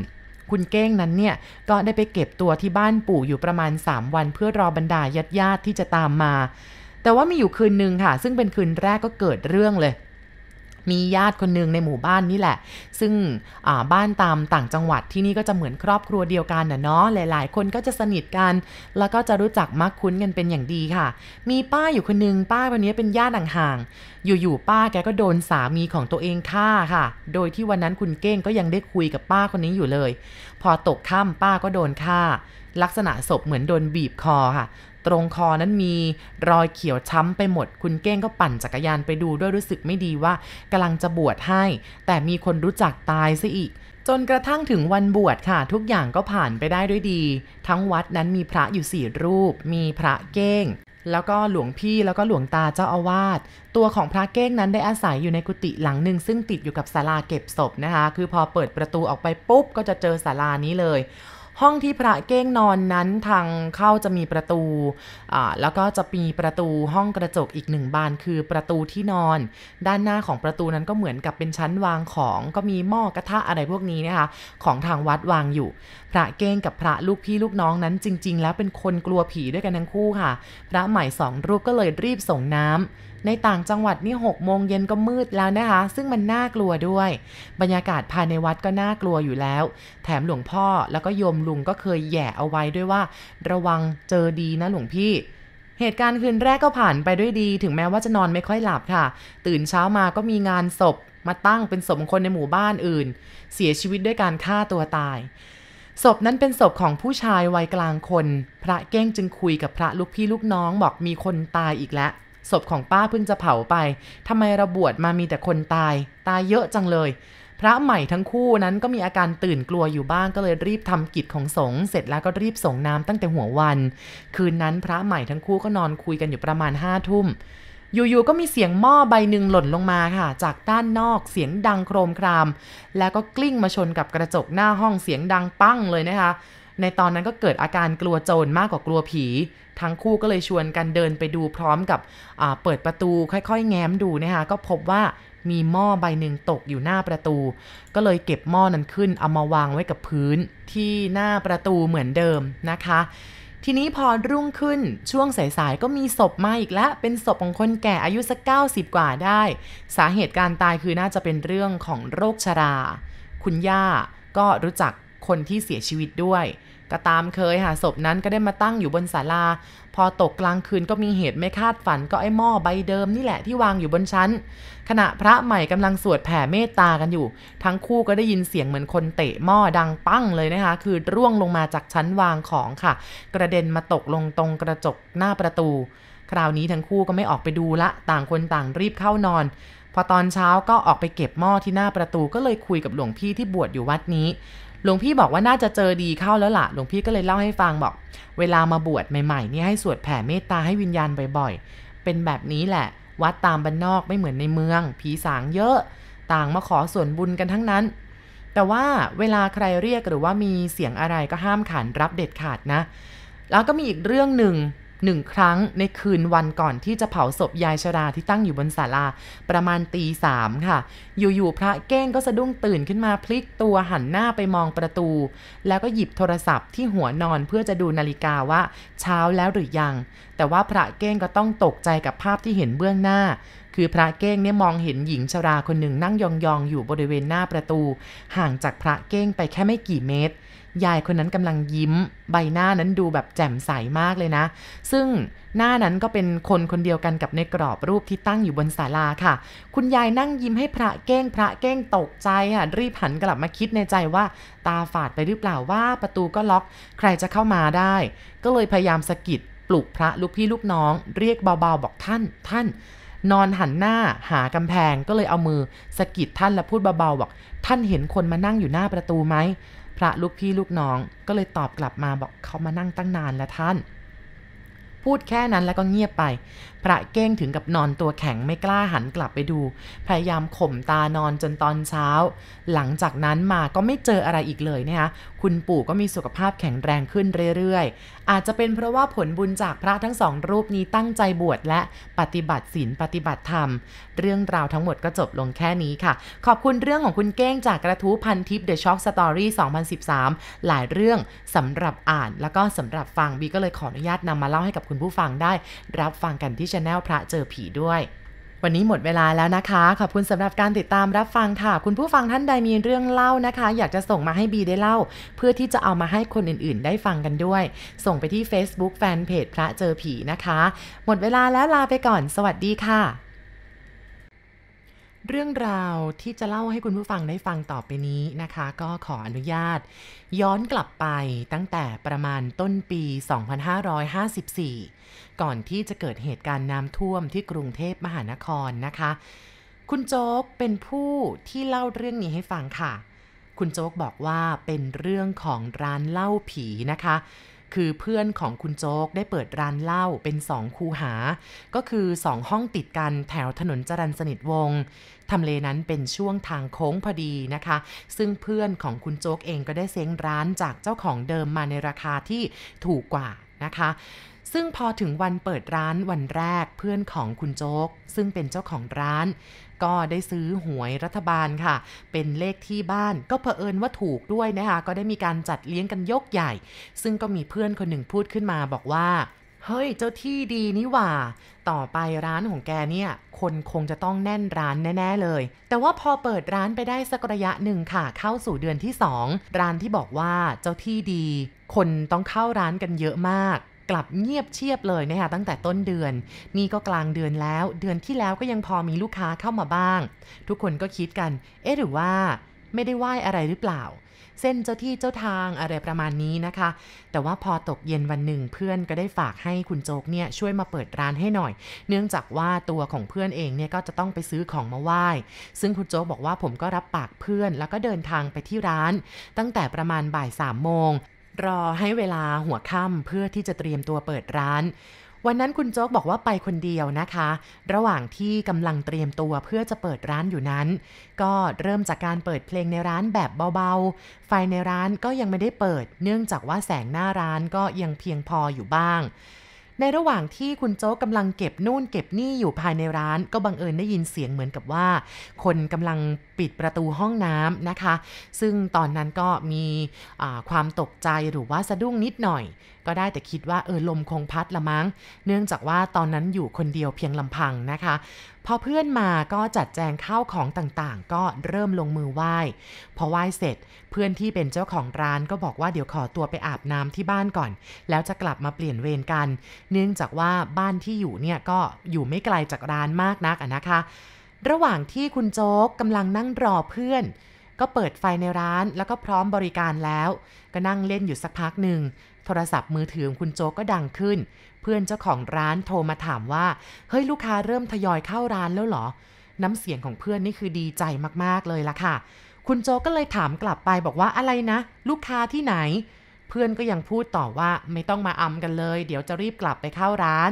คุณเก้งนั้นเนี่ย ก็ได้ไปเก็บตัวที่บ้านปู่อยู่ประมาณ 3 วัน เพื่อรอบรรดาญาติญาติที่จะตามมา แต่ว่ามีอยู่คืนหนึ่งค่ะ ซึ่งเป็นคืนแรกก็เกิดเรื่องเลย มีญาติคนหนึ่งในหมู่บ้านนี่แหละ ซึ่งบ้านตามต่างจังหวัดที่นี่ก็จะเหมือนครอบครัวเดียวกันนะเนาะหลาย ๆ คนก็จะสนิทกัน แล้วก็จะรู้จักมักคุ้นกันเป็นอย่างดีค่ะ มีป้าอยู่คนนึงป้าวันนี้เป็นญาติห่างๆอยู่ๆป้าแกก็โดนสามีของตัวเองฆ่าค่ะ โดยที่วันนั้นคุณเก้งก็ยังได้คุยกับป้าคนนี้อยู่เลย พอตกค่ำป้าก็โดนฆ่าลักษณะศพเหมือนโดนบีบคอค่ะ ตรงคอนั้นมีรอยเขียวช้ำไปหมด คุณเก้งก็ปั่นจักรยานไปดูด้วยรู้สึกไม่ดีว่ากำลังจะบวชให้ แต่มีคนรู้จักตายซะอีก จนกระทั่งถึงวันบวชค่ะ ทุกอย่างก็ผ่านไปได้ด้วยดี ทั้งวัดนั้นมีพระอยู่สี่รูป มีพระเก้งแล้วก็หลวงพี่แล้วก็หลวงตาเจ้าอาวาส ตัวของพระเก้งนั้นได้อาศัยอยู่ในกุฏิหลังหนึ่งซึ่งติดอยู่กับศาลาเก็บศพนะคะ คือพอเปิดประตูออกไปปุ๊บก็จะเจอศาลานี้เลย ห้องที่พระเก้งนอนนั้นทางเข้าจะมีประตูแล้วก็จะมีประตูห้องกระจกอีกหนึ่งบานคือประตูที่นอน ด้านหน้าของประตูนั้นก็เหมือนกับเป็นชั้นวางของ ก็มีหม้อกระทะอะไรพวกนี้นะคะของทางวัดวางอยู่ พระเก้งกับพระลูกพี่ลูกน้องนั้นจริง ๆ แล้วเป็นคนกลัวผีด้วยกันทั้งคู่ค่ะ พระใหม่สองรูปก็เลยรีบส่งน้ำ ในต่างจังหวัดนี่หกโมงเย็นก็มืดแล้วนะคะ ซึ่งมันน่ากลัวด้วย บรรยากาศภายในวัดก็น่ากลัวอยู่แล้ว แถมหลวงพ่อแล้วก็โยมลุงก็เคยแย่เอาไว้ด้วยว่า ระวังเจอดีนะหลวงพี่เหตุการณ์คืนแรกก็ผ่านไปด้วยดี ถึงแม้ว่าจะนอนไม่ค่อยหลับค่ะ ตื่นเช้ามาก็มีงานศพ มาตั้งเป็นศพคนในหมู่บ้านอื่น เสียชีวิตด้วยการฆ่าตัวตาย ศพนั้นเป็นศพของผู้ชายวัยกลางคน พระเก้งจึงคุยกับพระลูกพี่ลูกน้องบอกมีคนตายอีกแล้ว ศพของป้าเพิ่งจะเผาไปทำไมระบวชมามีแต่คนตาย ตายเยอะจังเลย พระใหม่ทั้งคู่นั้นก็มีอาการตื่นกลัวอยู่บ้างก็เลยรีบทำกิจของสงฆ์เสร็จแล้วก็รีบส่งน้ำตั้งแต่หัววัน คืนนั้นพระใหม่ทั้งคู่ก็นอนคุยกันอยู่ประมาณห้าทุ่มอยู่ๆ ก็มีเสียงหม้อใบหนึ่งหล่นลงมาค่ะ จากด้านนอกเสียงดังโครมคราม แล้วก็กลิ้งมาชนกับกระจกหน้าห้องเสียงดังปั้งเลยนะคะ ในตอนนั้นก็เกิดอาการกลัวโจรมากกว่ากลัวผี ทั้งคู่ก็เลยชวนกันเดินไปดูพร้อมกับเปิดประตูค่อยๆ แง้มดูนะคะก็พบว่ามีหม้อใบหนึ่งตกอยู่หน้าประตู ก็เลยเก็บหม้อนั้นขึ้นเอามาวางไว้กับพื้นที่หน้าประตูเหมือนเดิมนะคะ ทีนี้พอรุ่งขึ้นช่วงสายๆก็มีศพมาอีกแล้ว เป็นศพของคนแก่อายุสักเก้าสิบกว่าได้ สาเหตุการตายคือน่าจะเป็นเรื่องของโรคชรา คุณย่าก็รู้จักคนที่เสียชีวิตด้วย ก็ตามเคยค่ะศพนั้นก็ได้มาตั้งอยู่บนศาลา พอตกกลางคืนก็มีเหตุไม่คาดฝันก็ไอ้หม้อใบเดิมนี่แหละที่วางอยู่บนชั้น ขณะพระใหม่กำลังสวดแผ่เมตตากันอยู่ ทั้งคู่ก็ได้ยินเสียงเหมือนคนเตะหม้อดังปั้งเลยนะคะ คือร่วงลงมาจากชั้นวางของค่ะ กระเด็นมาตกลงตรงกระจกหน้าประตู คราวนี้ทั้งคู่ก็ไม่ออกไปดูละ ต่างคนต่างรีบเข้านอน พอตอนเช้าก็ออกไปเก็บหม้อที่หน้าประตูก็เลยคุยกับหลวงพี่ที่บวชอยู่วัดนี้ หลวงพี่บอกว่าน่าจะเจอดีเข้าแล้วล่ะ หลวงพี่ก็เลยเล่าให้ฟังบอก เวลามาบวชใหม่ๆนี่ให้สวดแผ่เมตตาให้วิญญาณบ่อยๆ เป็นแบบนี้แหละ วัดตามบ้านนอกไม่เหมือนในเมือง ผีสางเยอะ ต่างมาขอส่วนบุญกันทั้งนั้น แต่ว่าเวลาใครเรียกหรือว่ามีเสียงอะไรก็ห้ามขานรับเด็ดขาดนะ แล้วก็มีอีกเรื่องหนึ่ง หนึ่งครั้งในคืนวันก่อนที่จะเผาศพยายชราที่ตั้งอยู่บนศาลาประมาณตีสามค่ะ อยู่ๆพระเก้งก็สะดุ้งตื่นขึ้นมาพลิกตัวหันหน้าไปมองประตู แล้วก็หยิบโทรศัพท์ที่หัวนอนเพื่อจะดูนาฬิกาว่าเช้าแล้วหรือยัง แต่ว่าพระเก้งก็ต้องตกใจกับภาพที่เห็นเบื้องหน้าคือพระเก้งเนี่ยมองเห็นหญิงชราคนหนึ่งนั่งยองๆ อยู่บริเวณหน้าประตู ห่างจากพระเก้งไปแค่ไม่กี่เมตร ยายคนนั้นกำลังยิ้ม ใบหน้านั้นดูแบบแจ่มใสมากเลยนะ ซึ่งหน้านั้นก็เป็นคนคนเดียวกันกับในกรอบรูปที่ตั้งอยู่บนศาลาค่ะ คุณยายนั่งยิ้มให้พระเก้งพระเก้งตกใจค่ะ รีบหันกลับมาคิดในใจว่า ตาฝาดไปหรือเปล่าว่าประตูก็ล็อก ใครจะเข้ามาได้ ก็เลยพยายามสะกิดปลุกพระลูกพี่ลูกน้อง เรียกเบาๆบอกท่านท่านนอนหันหน้าหากำแพงก็เลยเอามือสะกิดท่านแล้วพูดเบาๆบอกท่านเห็นคนมานั่งอยู่หน้าประตูไหม พระลูกพี่ลูกน้องก็เลยตอบกลับมาบอกเขามานั่งตั้งนานแล้วท่าน พูดแค่นั้นแล้วก็เงียบไปพระเก้งถึงกับนอนตัวแข็งไม่กล้าหันกลับไปดู พยายามข่มตานอนจนตอนเช้า หลังจากนั้นมาก็ไม่เจออะไรอีกเลยนะคะคุณปู่ก็มีสุขภาพแข็งแรงขึ้นเรื่อยๆ อาจจะเป็นเพราะว่าผลบุญจากพระทั้งสองรูปนี้ตั้งใจบวชและปฏิบัติศีลปฏิบัติธรรม เรื่องราวทั้งหมดก็จบลงแค่นี้ค่ะ ขอบคุณเรื่องของคุณเก้งจากกระทู้พันทิป The Shock Story 2013 หลายเรื่องสำหรับอ่านแล้วก็สำหรับฟังบีก็เลยขออนุญาตนำมาเล่าให้กับคุณผู้ฟังได้ รับฟังกันที่ช anel พระเจอผีด้วย วันนี้หมดเวลาแล้วนะคะ ขอบคุณสำหรับการติดตามรับฟังค่ะ คุณผู้ฟังท่านใดมีเรื่องเล่านะคะ อยากจะส่งมาให้บีได้เล่า เพื่อที่จะเอามาให้คนอื่นๆ ได้ฟังกันด้วย ส่งไปที่ Facebook Fanpage พระเจอผีนะคะ หมดเวลาแล้วลาไปก่อน สวัสดีค่ะ เรื่องราวที่จะเล่าให้คุณผู้ฟังได้ฟังต่อไปนี้นะคะ ก็ขออนุญาต ย้อนกลับไปตั้งแต่ประมาณต้นปี 2554 ก่อนที่จะเกิดเหตุการณ์น้ำท่วมที่กรุงเทพมหานครนะคะ คุณโจ๊กเป็นผู้ที่เล่าเรื่องนี้ให้ฟังค่ะ คุณโจ๊กบอกว่าเป็นเรื่องของร้านเหล้าผีนะคะ คือเพื่อนของคุณโจ๊กได้เปิดร้านเหล้าเป็นสองคูหา ก็คือสองห้องติดกันแถวถนนจรันสนิทวงทำเลนั้นเป็นช่วงทางโค้งพอดีนะคะ ซึ่งเพื่อนของคุณโจ๊กเองก็ได้เซ้งร้านจากเจ้าของเดิมมาในราคาที่ถูกกว่านะคะซึ่งพอถึงวันเปิดร้านวันแรกเพื่อนของคุณโจ๊ก ซึ่งเป็นเจ้าของร้าน ก็ได้ซื้อหวยรัฐบาลค่ะ เป็นเลขที่บ้านก็เผอิญว่าถูกด้วยนะคะ ก็ได้มีการจัดเลี้ยงกันยกใหญ่ ซึ่งก็มีเพื่อนคนหนึ่งพูดขึ้นมาบอกว่าเฮ้ย เจ้าที่ดีนี่หว่า ต่อไปร้านของแกเนี่ย คนคงจะต้องแน่นร้านแน่ ๆ เลย แต่ว่าพอเปิดร้านไปได้สักระยะหนึ่งค่ะ เข้าสู่เดือนที่ 2 ร้านที่บอกว่าเจ้าที่ดี คนต้องเข้าร้านกันเยอะมาก กลับเงียบเชียบเลยนะคะตั้งแต่ต้นเดือน นี่ก็กลางเดือนแล้ว เดือนที่แล้วก็ยังพอมีลูกค้าเข้ามาบ้าง ทุกคนก็คิดกัน เอ๊ะหรือว่าไม่ได้ไหว้อะไรหรือเปล่า เส้นเจ้าที่เจ้าทางอะไรประมาณนี้นะคะ แต่ว่าพอตกเย็นวันหนึ่งเพื่อนก็ได้ฝากให้คุณโจ๊กเนี่ยช่วยมาเปิดร้านให้หน่อย เนื่องจากว่าตัวของเพื่อนเองเนี่ยก็จะต้องไปซื้อของมาไหว้ ซึ่งคุณโจ๊กบอกว่าผมก็รับปากเพื่อน แล้วก็เดินทางไปที่ร้าน ตั้งแต่ประมาณบ่ายสามโมง รอให้เวลาหัวค่ำเพื่อที่จะเตรียมตัวเปิดร้าน วันนั้นคุณโจ๊กบอกว่าไปคนเดียวนะคะ ระหว่างที่กำลังเตรียมตัวเพื่อจะเปิดร้านอยู่นั้น ก็เริ่มจากการเปิดเพลงในร้านแบบเบาๆ ไฟในร้านก็ยังไม่ได้เปิด เนื่องจากว่าแสงหน้าร้านก็ยังเพียงพออยู่บ้าง ในระหว่างที่คุณโจ๊กกำลังเก็บนู่นเก็บนี่อยู่ภายในร้าน ก็บังเอิญได้ยินเสียงเหมือนกับว่า คนกำลังปิดประตูห้องน้ำนะคะ ซึ่งตอนนั้นก็มีความตกใจหรือว่าสะดุ้งนิดหน่อยก็ได้แต่คิดว่าเออลมคงพัดละมั้ง เนื่องจากว่าตอนนั้นอยู่คนเดียวเพียงลำพังนะคะ พอเพื่อนมาก็จัดแจงข้าวของต่างๆ ก็เริ่มลงมือไหว้ พอไหว้เสร็จเพื่อนที่เป็นเจ้าของร้านก็บอกว่าเดี๋ยวขอตัวไปอาบน้ำที่บ้านก่อน แล้วจะกลับมาเปลี่ยนเวรกัน เนื่องจากว่าบ้านที่อยู่เนี่ยก็อยู่ไม่ไกลจากร้านมากนักนะคะ ระหว่างที่คุณโจ๊กกำลังนั่งรอเพื่อนก็เปิดไฟในร้านแล้วก็พร้อมบริการแล้ว ก็นั่งเล่นอยู่สักพักหนึ่ง ทรศัพท์มือถือของคุณโจก็ดังขึ้น เพื่อนเจ้าของร้านโทรมาถามว่า เฮ้ยลูกค้าเริ่มทยอยเข้าร้านแล้วเหรอ น้ำเสียงของเพื่อนนี่คือดีใจมากๆเลยล่ะค่ะ คุณโจก็เลยถามกลับไปบอกว่าอะไรนะ ลูกค้าที่ไหน เพื่อนก็ยังพูดต่อว่าไม่ต้องมาอำกันเลย เดี๋ยวจะรีบกลับไปเข้าร้าน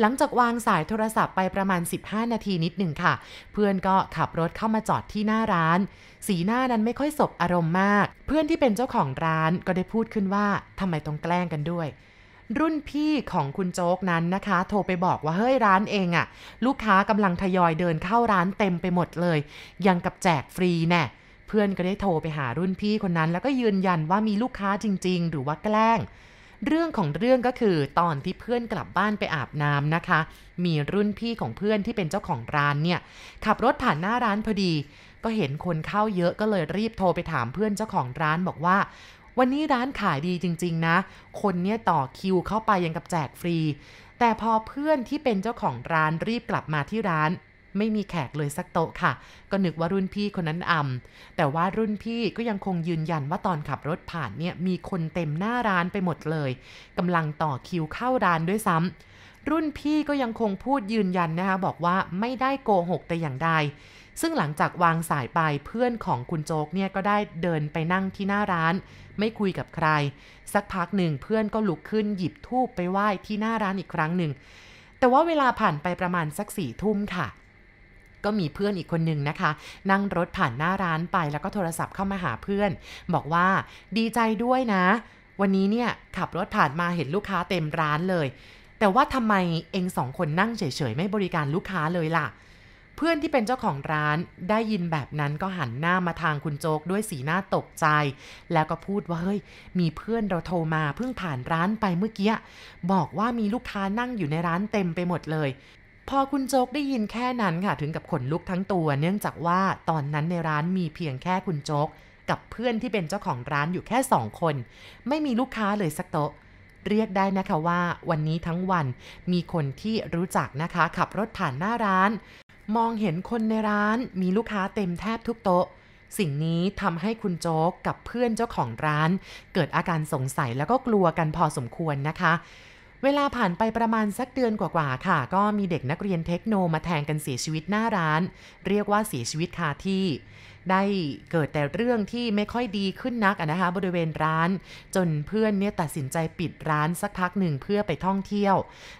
หลังจากวางสายโทรศัพท์ไปประมาณ 15 นาทีนิดหนึ่งค่ะ เพื่อนก็ขับรถเข้ามาจอดที่หน้าร้าน สีหน้านั้นไม่ค่อยสบอารมณ์มาก เพื่อนที่เป็นเจ้าของร้านก็ได้พูดขึ้นว่าทำไมต้องแกล้งกันด้วยรุ่นพี่ของคุณโจ๊กนั้นนะคะ โทรไปบอกว่าเฮ้ยร้านเองอะลูกค้ากำลังทยอยเดินเข้าร้านเต็มไปหมดเลย ยังกับแจกฟรีแน่ เพื่อนก็ได้โทรไปหารุ่นพี่คนนั้น แล้วก็ยืนยันว่ามีลูกค้าจริง ๆ หรือว่าแกล้ง เรื่องของเรื่องก็คือตอนที่เพื่อนกลับบ้านไปอาบน้ำนะคะ มีรุ่นพี่ของเพื่อนที่เป็นเจ้าของร้านเนี่ย ขับรถผ่านหน้าร้านพอดี ก็เห็นคนเข้าเยอะก็เลยรีบโทรไปถามเพื่อนเจ้าของร้านบอกว่า วันนี้ร้านขายดีจริง ๆ นะ คนเนี่ยต่อคิวเข้าไปยังกับแจกฟรี แต่พอเพื่อนที่เป็นเจ้าของร้านรีบกลับมาที่ร้าน ไม่มีแขกเลยสักโต๊ะค่ะ ก็นึกว่ารุ่นพี่คนนั้นอำแต่ว่ารุ่นพี่ก็ยังคงยืนยันว่าตอนขับรถผ่านเนี่ยมีคนเต็มหน้าร้านไปหมดเลยกำลังต่อคิวเข้าร้านด้วยซ้ำรุ่นพี่ก็ยังคงพูดยืนยันนะคะบอกว่าไม่ได้โกหกแต่อย่างใดซึ่งหลังจากวางสายไปเพื่อนของคุณโจ๊กเนี่ยก็ได้เดินไปนั่งที่หน้าร้าน ไม่คุยกับใคร สักพักหนึ่งเพื่อนก็ลุกขึ้นหยิบทูบไปไหว้ที่หน้าร้านอีกครั้งหนึ่ง แต่ว่าเวลาผ่านไปประมาณสักสี่ทุ่มค่ะ ก็มีเพื่อนอีกคนหนึ่งนะคะ นั่งรถผ่านหน้าร้านไปแล้วก็โทรศัพท์เข้ามาหาเพื่อน บอกว่าดีใจด้วยนะ วันนี้เนี่ยขับรถผ่านมาเห็นลูกค้าเต็มร้านเลย แต่ว่าทำไมเองสองคนนั่งเฉยๆไม่บริการลูกค้าเลยล่ะเพื่อนที่เป็นเจ้าของร้านได้ยินแบบนั้นก็หันหน้ามาทางคุณโจ๊กด้วยสีหน้าตกใจ แล้วก็พูดว่าเฮ้ยมีเพื่อนเราโทรมาเพิ่งผ่านร้านไปเมื่อกี้บอกว่ามีลูกค้านั่งอยู่ในร้านเต็มไปหมดเลย พอคุณโจ๊กได้ยินแค่นั้นค่ะถึงกับขนลุกทั้งตัว เนื่องจากว่าตอนนั้นในร้านมีเพียงแค่คุณโจ๊ก กับเพื่อนที่เป็นเจ้าของร้านอยู่แค่สองคน ไม่มีลูกค้าเลยสักโต๊ะ เรียกได้นะคะว่า วันนี้ทั้งวันมีคนที่รู้จักนะคะ ขับรถผ่านหน้าร้าน มองเห็นคนในร้านมีลูกค้าเต็มแทบทุกโต๊ะ สิ่งนี้ทำให้คุณโจ๊กกับเพื่อนเจ้าของร้าน เกิดอาการสงสัยแล้วก็กลัวกันพอสมควรนะคะ เวลาผ่านไปประมาณสักเดือนกว่าๆค่ะ ก็มีเด็กนักเรียนเทคโนมาแทงกันเสียชีวิตหน้าร้าน เรียกว่าเสียชีวิตคาที่ ได้เกิดแต่เรื่องที่ไม่ค่อยดีขึ้นนักนะคะบริเวณร้าน จนเพื่อนเนี่ยตัดสินใจปิดร้านสักพักหนึ่งเพื่อไปท่องเที่ยว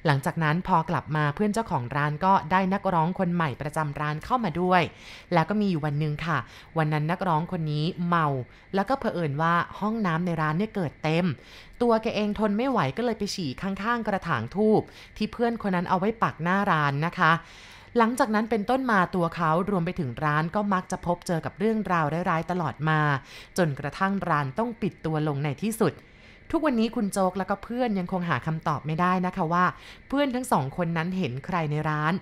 หลังจากนั้นพอกลับมาเพื่อนเจ้าของร้านก็ได้นักร้องคนใหม่ประจำร้านเข้ามาด้วย แล้วก็มีอยู่วันหนึ่งค่ะ วันนั้นนักร้องคนนี้เมา แล้วก็เผอิญว่าห้องน้ำในร้านเนี่ยเกิดเต็ม ตัวแกเองทนไม่ไหวก็เลยไปฉี่ข้างๆ กระถางทูบที่เพื่อนคนนั้นเอาไว้ปักหน้าร้านนะคะ หลังจากนั้นเป็นต้นมาตัวเขารวมไปถึงร้านก็มักจะพบเจอกับเรื่องราวร้ายๆตลอดมา จนกระทั่งร้านต้องปิดตัวลงในที่สุด ทุกวันนี้คุณโจ๊กแล้วก็เพื่อนยังคงหาคำตอบไม่ได้นะคะว่า เพื่อนทั้งสองคนนั้นเห็นใครในร้าน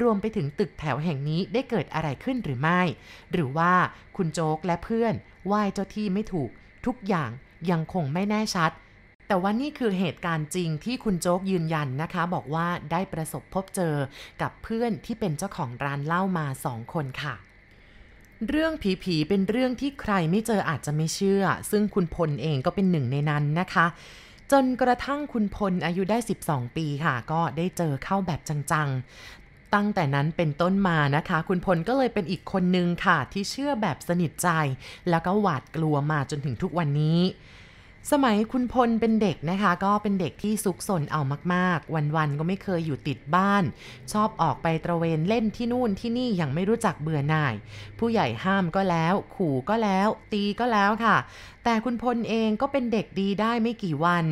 รวมไปถึงตึกแถวแห่งนี้ได้เกิดอะไรขึ้นหรือไม่ หรือว่าคุณโจ๊กและเพื่อนไหว้เจ้าที่ไม่ถูก ทุกอย่างยังคงไม่แน่ชัด แต่ว่านี่คือเหตุการณ์จริงที่คุณโจ๊กยืนยันนะคะ บอกว่าได้ประสบพบเจอกับเพื่อนที่เป็นเจ้าของร้านเหล้ามาสองคนค่ะเรื่องผีๆ เป็นเรื่องที่ใครไม่เจออาจจะไม่เชื่อ ซึ่งคุณพลเองก็เป็นหนึ่งในนั้นนะคะ จนกระทั่งคุณพลอายุได้ 12 ปีค่ะ ก็ได้เจอเข้าแบบจังๆ ตั้งแต่นั้นเป็นต้นมานะคะ คุณพลก็เลยเป็นอีกคนนึงค่ะ ที่เชื่อแบบสนิทใจ แล้วก็หวาดกลัวมาจนถึงทุกวันนี้ สมัยคุณพลเป็นเด็กนะคะ ก็เป็นเด็กที่ซุกซนเอามาก ๆ วัน ๆ ก็ไม่เคยอยู่ติดบ้าน ชอบออกไปตระเวนเล่นที่นู่นที่นี่อย่างไม่รู้จักเบื่อหน่าย ผู้ใหญ่ห้ามก็แล้ว ขู่ก็แล้ว ตีก็แล้วค่ะ แต่คุณพลเองก็เป็นเด็กดีได้ไม่กี่วัน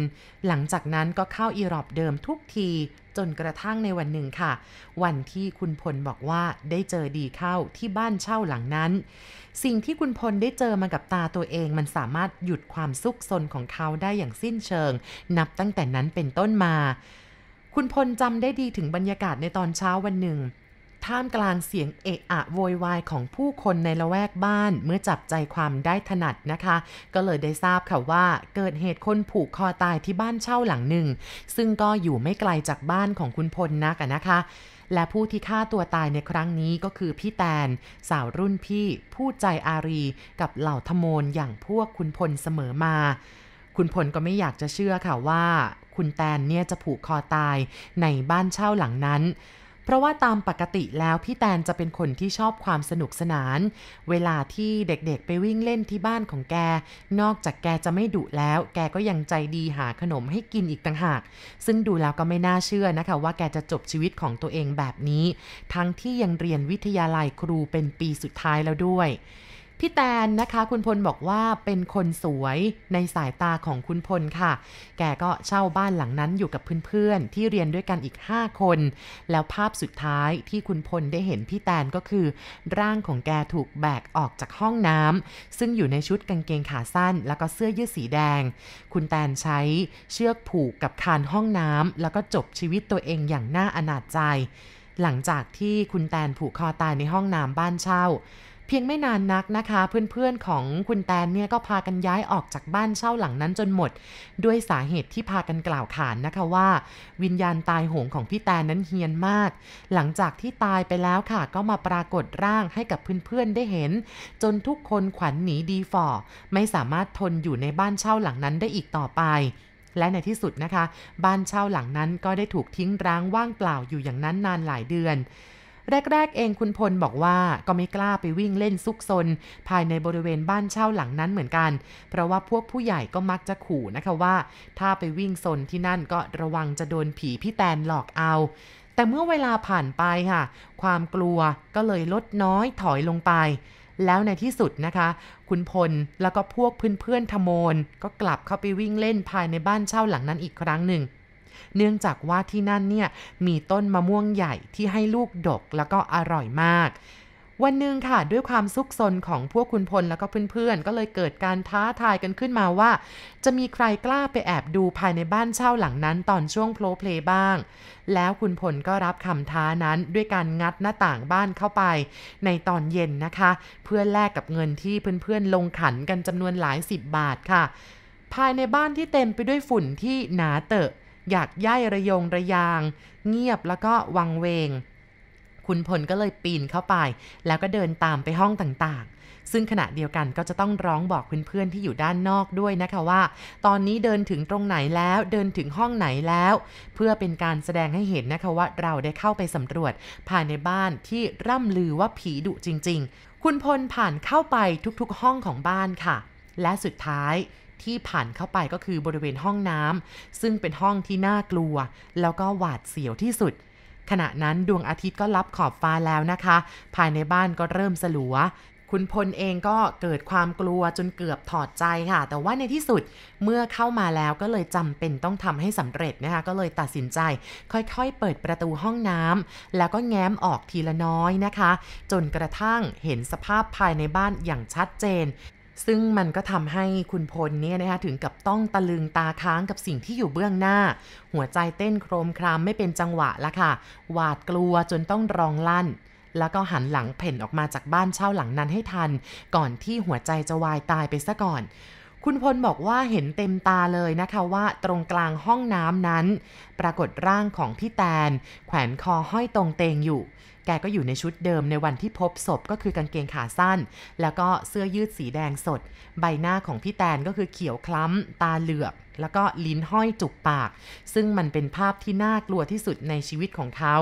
หลังจากนั้นก็เข้าอีรอบเดิมทุกที จนกระทั่งในวันหนึ่งค่ะ วันที่คุณพลบอกว่าได้เจอดีเข้าที่บ้านเช่าหลังนั้น สิ่งที่คุณพลได้เจอมากับตาตัวเองมันสามารถหยุดความซุกซนของเขาได้อย่างสิ้นเชิง นับตั้งแต่นั้นเป็นต้นมา คุณพลจำได้ดีถึงบรรยากาศในตอนเช้าวันหนึ่ง ท่ามกลางเสียงเอะอะโวยวายของผู้คนในละแวกบ้านเมื่อจับใจความได้ถนัดนะคะ ก็เลยได้ทราบค่ะว่าเกิดเหตุคนผูกคอตายที่บ้านเช่าหลังหนึ่ง ซึ่งก็อยู่ไม่ไกลจากบ้านของคุณพลนักนะคะ และผู้ที่ฆ่าตัวตายในครั้งนี้ก็คือพี่แตน สาวรุ่นพี่ ผู้ใจอารีกับเหล่าทมนอย่างพวกคุณพลเสมอมา คุณพลก็ไม่อยากจะเชื่อค่ะว่า คุณแตนเนี่ยจะผูกคอตายในบ้านเช่าหลังนั้น เพราะว่าตามปกติแล้วพี่แตนจะเป็นคนที่ชอบความสนุกสนาน เวลาที่เด็กๆไปวิ่งเล่นที่บ้านของแก นอกจากแกจะไม่ดุแล้ว แกก็ยังใจดีหาขนมให้กินอีกต่างหาก ซึ่งดูแล้วก็ไม่น่าเชื่อนะคะ ว่าแกจะจบชีวิตของตัวเองแบบนี้ ทั้งที่ยังเรียนวิทยาลัยครูเป็นปีสุดท้ายแล้วด้วย พี่แตนนะคะคุณพลบอกว่าเป็นคนสวยในสายตาของคุณพลค่ะ แกก็เช่าบ้านหลังนั้นอยู่กับเพื่อนๆ ที่เรียนด้วยกันอีก 5 คน แล้วภาพสุดท้ายที่คุณพลได้เห็นพี่แตนก็คือ ร่างของแกถูกแบกออกจากห้องน้ำซึ่งอยู่ในชุดกางเกงขาสั้น แล้วก็เสื้อยืดสีแดง คุณแตนใช้เชือกผูกกับคานห้องน้ำแล้วก็จบชีวิตตัวเองอย่างน่าอนาจใจ หลังจากที่คุณแตนผูกคอตายในห้องน้ำบ้านเช่า เพียงไม่นานนักนะคะ เพื่อนๆของคุณแตนเนี่ยก็พากันย้ายออกจากบ้านเช่าหลังนั้นจนหมด ด้วยสาเหตุที่พากันกล่าวขานนะคะว่า วิญญาณตายโหงของพี่แตนนั้นเฮียนมาก หลังจากที่ตายไปแล้วค่ะ ก็มาปรากฏร่างให้กับเพื่อนๆได้เห็น จนทุกคนขวัญหนีดีฝ่อไม่สามารถทนอยู่ในบ้านเช่าหลังนั้นได้อีกต่อไปและในที่สุดนะคะ บ้านเช่าหลังนั้นก็ได้ถูกทิ้งร้างว่างเปล่าอยู่อย่างนั้นนานหลายเดือน แรก ๆ เองคุณพลบอกว่าก็ไม่กล้าไปวิ่งเล่นซุกซน ภายในบริเวณบ้านเช่าหลังนั้นเหมือนกัน เพราะว่าพวกผู้ใหญ่ก็มักจะขู่นะคะว่า ถ้าไปวิ่งซนที่นั่นก็ระวังจะโดนผีพี่แตนหลอกเอา แต่เมื่อเวลาผ่านไปค่ะ ความกลัวก็เลยลดน้อยถอยลงไปแล้วในที่สุดนะคะ คุณพลแล้วก็พวกเพื่อนๆทมนก็กลับเข้าไปวิ่งเล่นภายในบ้านเช่าหลังนั้นอีกครั้งหนึ่ง เนื่องจากว่าที่นั่นเนี่ยมีต้นมะม่วงใหญ่ที่ให้ลูกดกแล้วก็อร่อยมากวันหนึ่งค่ะด้วยความซุกซนของพวกคุณพลแล้วก็เพื่อนๆ ก็เลยเกิดการท้าทายกันขึ้นมาว่า จะมีใครกล้าไปแอบดูภายในบ้านเช่าหลังนั้นตอนช่วงโพลเพลย์บ้าง แล้วคุณพลก็รับคำท้านั้นด้วยการงัดหน้าต่างบ้านเข้าไป ในตอนเย็นนะคะ เพื่อแลกกับเงินที่เพื่อนๆ ลงขันกันจำนวนหลายสิบบาทค่ะ ภายในบ้านที่เต็มไปด้วยฝุ่นที่หนาเตอะ อยากย่ายระยงระยาง เงียบแล้วก็วังเวง คุณพลก็เลยปีนเข้าไป แล้วก็เดินตามไปห้องต่างๆ ซึ่งขณะเดียวกันก็จะต้องร้องบอกเพื่อนๆที่อยู่ด้านนอกด้วยนะคะว่า ตอนนี้เดินถึงตรงไหนแล้วเดินถึงห้องไหนแล้ว เพื่อเป็นการแสดงให้เห็นนะคะว่าเราได้เข้าไปสำรวจภายในบ้านที่ร่ำลือว่าผีดุจริง ๆ คุณพลผ่านเข้าไปทุกๆห้องของบ้านค่ะ และสุดท้าย ที่ผ่านเข้าไปก็คือบริเวณห้องน้ำซึ่งเป็นห้องที่น่ากลัว แล้วก็หวาดเสียวที่สุด ขณะนั้นดวงอาทิตย์ก็ลับขอบฟ้าแล้วนะคะ ภายในบ้านก็เริ่มสลัวคุณพลเองก็เกิดความกลัวจนเกือบถอดใจค่ะ แต่ว่าในที่สุดเมื่อเข้ามาแล้วก็เลยจำเป็นต้องทำให้สำเร็จนะคะ ก็เลยตัดสินใจ ค่อยๆ เปิดประตูห้องน้ำแล้วก็แง้มออกทีละน้อยนะคะ จนกระทั่งเห็นสภาพภายในบ้านอย่างชัดเจน ซึ่งมันก็ทำให้คุณพลเนี่ยนะคะถึงกับต้องตะลึงตาค้างกับสิ่งที่อยู่เบื้องหน้า หัวใจเต้นโครมครามไม่เป็นจังหวะละค่ะ หวาดกลัวจนต้องร้องลั่น แล้วก็หันหลังเพ่นออกมาจากบ้านเช่าหลังนั้นให้ทัน ก่อนที่หัวใจจะวายตายไปซะก่อนคุณพลบอกว่าเห็นเต็มตาเลยนะคะว่าตรงกลางห้องน้ำนั้น ปรากฏร่างของพี่แตน แขวนคอห้อยตรงเตงอยู่ แกก็อยู่ในชุดเดิมในวันที่พบศพก็คือกางเกงขาสั้น แล้วก็เสื้อยืดสีแดงสด ใบหน้าของพี่แตนก็คือเขียวคล้ำ ตาเหลือกแล้วก็ลิ้นห้อยจุกปาก ซึ่งมันเป็นภาพที่น่ากลัวที่สุดในชีวิตของเขา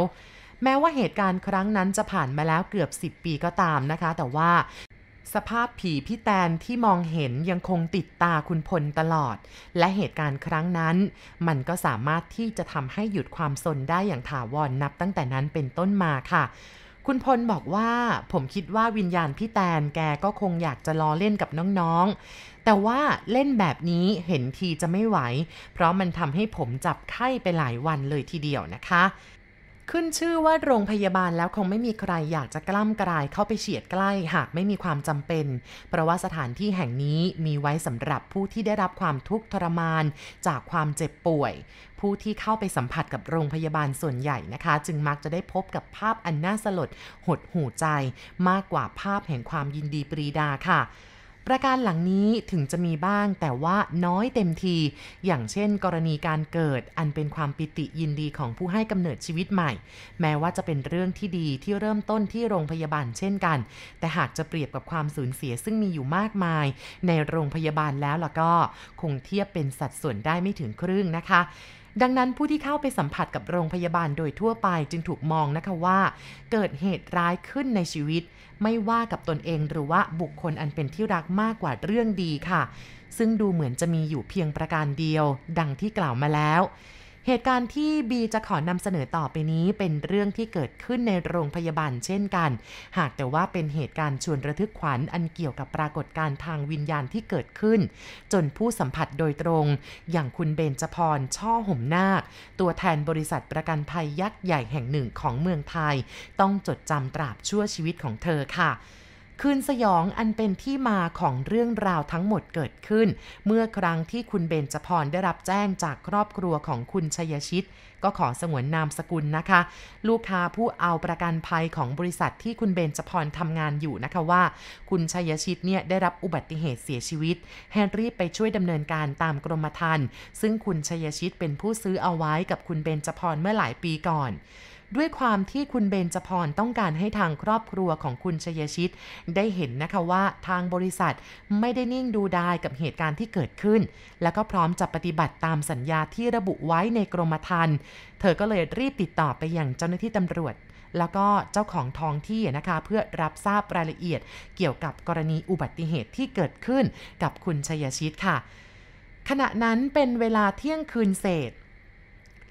แม้ว่าเหตุการณ์ครั้งนั้นจะผ่านมาแล้วเกือบ 10 ปีก็ตามนะคะ แต่ว่า สภาพผีพี่แตนที่มองเห็นยังคงติดตาคุณพลตลอด และเหตุการณ์ครั้งนั้น มันก็สามารถที่จะทำให้หยุดความสนได้อย่างถาวรนนับตั้งแต่นั้นเป็นต้นมาค่ะคุณพลบอกว่าผมคิดว่าวิญญาณพี่แตนแกก็คงอยากจะล้อเล่นกับน้องๆ แต่ว่าเล่นแบบนี้เห็นทีจะไม่ไหว เพราะมันทำให้ผมจับไข้ไปหลายวันเลยทีเดียวนะคะ ขึ้นชื่อว่าโรงพยาบาลแล้วคงไม่มีใครอยากจะกล้ำกลายเข้าไปเฉียดใกล้หากไม่มีความจำเป็น เพราะว่าสถานที่แห่งนี้มีไว้สำหรับผู้ที่ได้รับความทุกข์ทรมาน จากความเจ็บป่วย ผู้ที่เข้าไปสัมผัสกับโรงพยาบาลส่วนใหญ่นะคะ จึงมักจะได้พบกับภาพอันน่าสลดหดหูใจ มากกว่าภาพแห่งความยินดีปรีดาค่ะ ประการหลังนี้ถึงจะมีบ้างแต่ว่าน้อยเต็มที อย่างเช่น กรณีการเกิดอันเป็นความปิติยินดีของผู้ให้กำเนิดชีวิตใหม่ แม้ว่าจะเป็นเรื่องที่ดีที่เริ่มต้นที่โรงพยาบาลเช่นกัน แต่หากจะเปรียบกับความสูญเสียซึ่งมีอยู่มากมาย ในโรงพยาบาลแล้วล่ะก็ คงเทียบเป็นสัดส่วนได้ไม่ถึงครึ่งนะคะ ดังนั้นผู้ที่เข้าไปสัมผัสกับโรงพยาบาลโดยทั่วไปจึงถูกมองนะคะว่า เกิดเหตุร้ายขึ้นในชีวิต ไม่ว่ากับตนเองหรือว่าบุคคลอันเป็นที่รักมากกว่าเรื่องดีค่ะ ซึ่งดูเหมือนจะมีอยู่เพียงประการเดียว ดังที่กล่าวมาแล้ว เหตุการณ์ที่บีจะขอนำเสนอต่อไปนี้เป็นเรื่องที่เกิดขึ้นในโรงพยาบาลเช่นกัน หากแต่ว่าเป็นเหตุการณ์ชวนระทึกขวัญอันเกี่ยวกับปรากฏการณ์ทางวิญญาณที่เกิดขึ้น จนผู้สัมผัสโดยตรง อย่างคุณเบนจพรช่อห่มนาค ตัวแทนบริษัทประกันภัยยักษ์ใหญ่แห่งหนึ่งของเมืองไทย ต้องจดจำตราบชั่วชีวิตของเธอค่ะ คืนสยองอันเป็นที่มาของเรื่องราวทั้งหมดเกิดขึ้น เมื่อครั้งที่คุณเบนจพรได้รับแจ้งจากครอบครัวของคุณชยชิต ก็ขอสงวนนามสกุลนะคะ ลูกค้าผู้เอาประกันภัยของบริษัทที่คุณเบนจพรทำงานอยู่นะคะว่า คุณชยชิตเนี่ยได้รับอุบัติเหตุเสียชีวิตแฮนรี่ไปช่วยดำเนินการตามกรมธรรม์ซึ่งคุณชยชิตเป็นผู้ซื้อเอาไว้กับคุณเบนจพรเมื่อหลายปีก่อน ด้วยความที่คุณเบนจพรต้องการให้ทางครอบครัวของคุณชยชิต ได้เห็นนะคะว่าทางบริษัทไม่ได้นิ่งดูดายกับเหตุการณ์ที่เกิดขึ้น แล้วก็พร้อมจะปฏิบัติตามสัญญาที่ระบุไว้ในกรมธรรม์เธอก็เลยรีบติดต่อไปอยังเจ้าหน้าที่ตำรวจแล้วก็เจ้าของท้องที่นะคะเพื่อรับทราบรายละเอียดเกี่ยวกับกรณีอุบัติเหตุที่เกิดขึ้นกับคุณชยชิตค่ะ ขณะนั้นเป็นเวลาเที่ยงคืนเศษ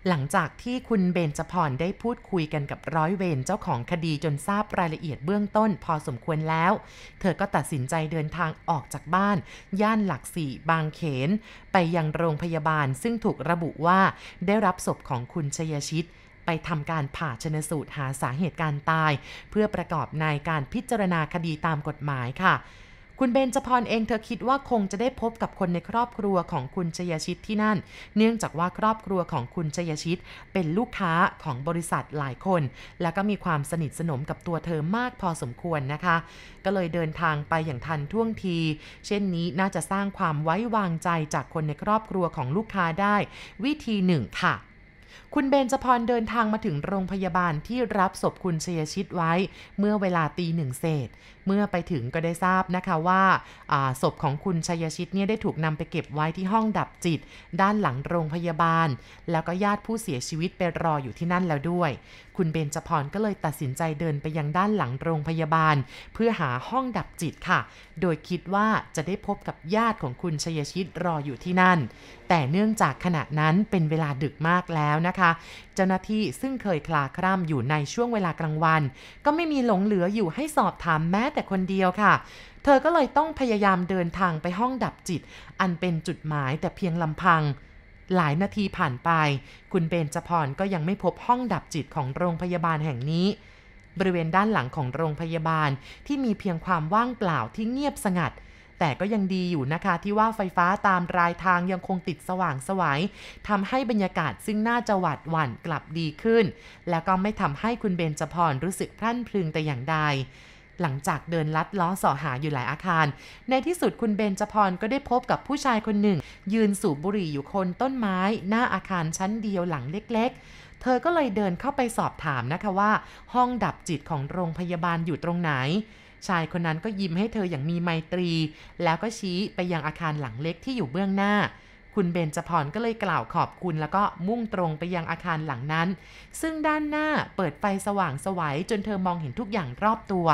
หลังจากที่คุณเบนจพรได้พูดคุยกันกับร้อยเวรเจ้าของคดีจนทราบรายละเอียดเบื้องต้นพอสมควรแล้ว เธอก็ตัดสินใจเดินทางออกจากบ้าน ย่านหลักสี่บางเขน ไปยังโรงพยาบาลซึ่งถูกระบุว่าได้รับศพของคุณชยชิตไปทำการผ่าชนสูตรหาสาเหตุการตาย เพื่อประกอบในการพิจารณาคดีตามกฎหมายค่ะ คุณเบนจพรเองเธอคิดว่าคงจะได้พบกับคนในครอบครัวของคุณชยชิตที่นั่น เนื่องจากว่าครอบครัวของคุณชยชิต เป็นลูกค้าของบริษัทหลายคน แล้วก็มีความสนิทสนมกับตัวเธอมากพอสมควรนะคะ ก็เลยเดินทางไปอย่างทันท่วงที เช่นนี้น่าจะสร้างความไว้วางใจจากคนในครอบครัวของลูกค้าได้ วิธีหนึ่งค่ะ คุณเบนจพรเดินทางมาถึงโรงพยาบาลที่รับศพคุณเชยชิตไว้ เมื่อเวลาตีหนึ่งเศษ เมื่อไปถึงก็ได้ทราบนะคะว่าศพของคุณชยชิตเนี่ยได้ถูกนำไปเก็บไว้ที่ห้องดับจิต ด้านหลังโรงพยาบาล แล้วก็ญาติผู้เสียชีวิตไปรออยู่ที่นั่นแล้วด้วย คุณเบนจพรก็เลยตัดสินใจเดินไปยังด้านหลังโรงพยาบาล เพื่อหาห้องดับจิตค่ะ โดยคิดว่าจะได้พบกับญาติของคุณชยชิตรออยู่ที่นั่น แต่เนื่องจากขณะนั้นเป็นเวลาดึกมากแล้วนะคะ เจ้าหน้าที่ซึ่งเคยคลาคร่ำอยู่ในช่วงเวลากลางวัน ก็ไม่มีหลงเหลืออยู่ให้สอบถามแม้แต่คนเดียวค่ะเธอก็เลยต้องพยายามเดินทางไปห้องดับจิต อันเป็นจุดหมายแต่เพียงลำพัง หลายนาทีผ่านไป คุณเบนจพรก็ยังไม่พบห้องดับจิตของโรงพยาบาลแห่งนี้ บริเวณด้านหลังของโรงพยาบาลที่มีเพียงความว่างเปล่าที่เงียบสงัด แต่ก็ยังดีอยู่นะคะที่ว่าไฟฟ้าตามรายทางยังคงติดสว่างสวยัยทำให้บรรยากาศซึ่งน่าจะหวาดหวั่นกลับดีขึ้น แล้วก็ไม่ทำให้คุณเบนจพรรู้สึกพรั่นพรึงแต่อย่างใด หลังจากเดินลัดล้อสอหาอยู่หลายอาคาร ในที่สุดคุณเบนจพรก็ได้พบกับผู้ชายคนหนึ่ง ยืนสูบบุหรี่อยู่คนต้นไม้ หน้าอาคารชั้นเดียวหลังเล็กๆ เธอก็เลยเดินเข้าไปสอบถามนะคะว่า ห้องดับจิตของโรงพยาบาลอยู่ตรงไหน ชายคนนั้นก็ยิ้มให้เธออย่างมีไมตรี แล้วก็ชี้ไปยังอาคารหลังเล็กที่อยู่เบื้องหน้า คุณเบนจพรก็เลยกล่าวขอบคุณแล้วก็มุ่งตรงไปยังอาคารหลังนั้น ซึ่งด้านหน้าเปิดไฟสว่างสวัยจนเธอมองเห็นทุกอย่างรอบตัว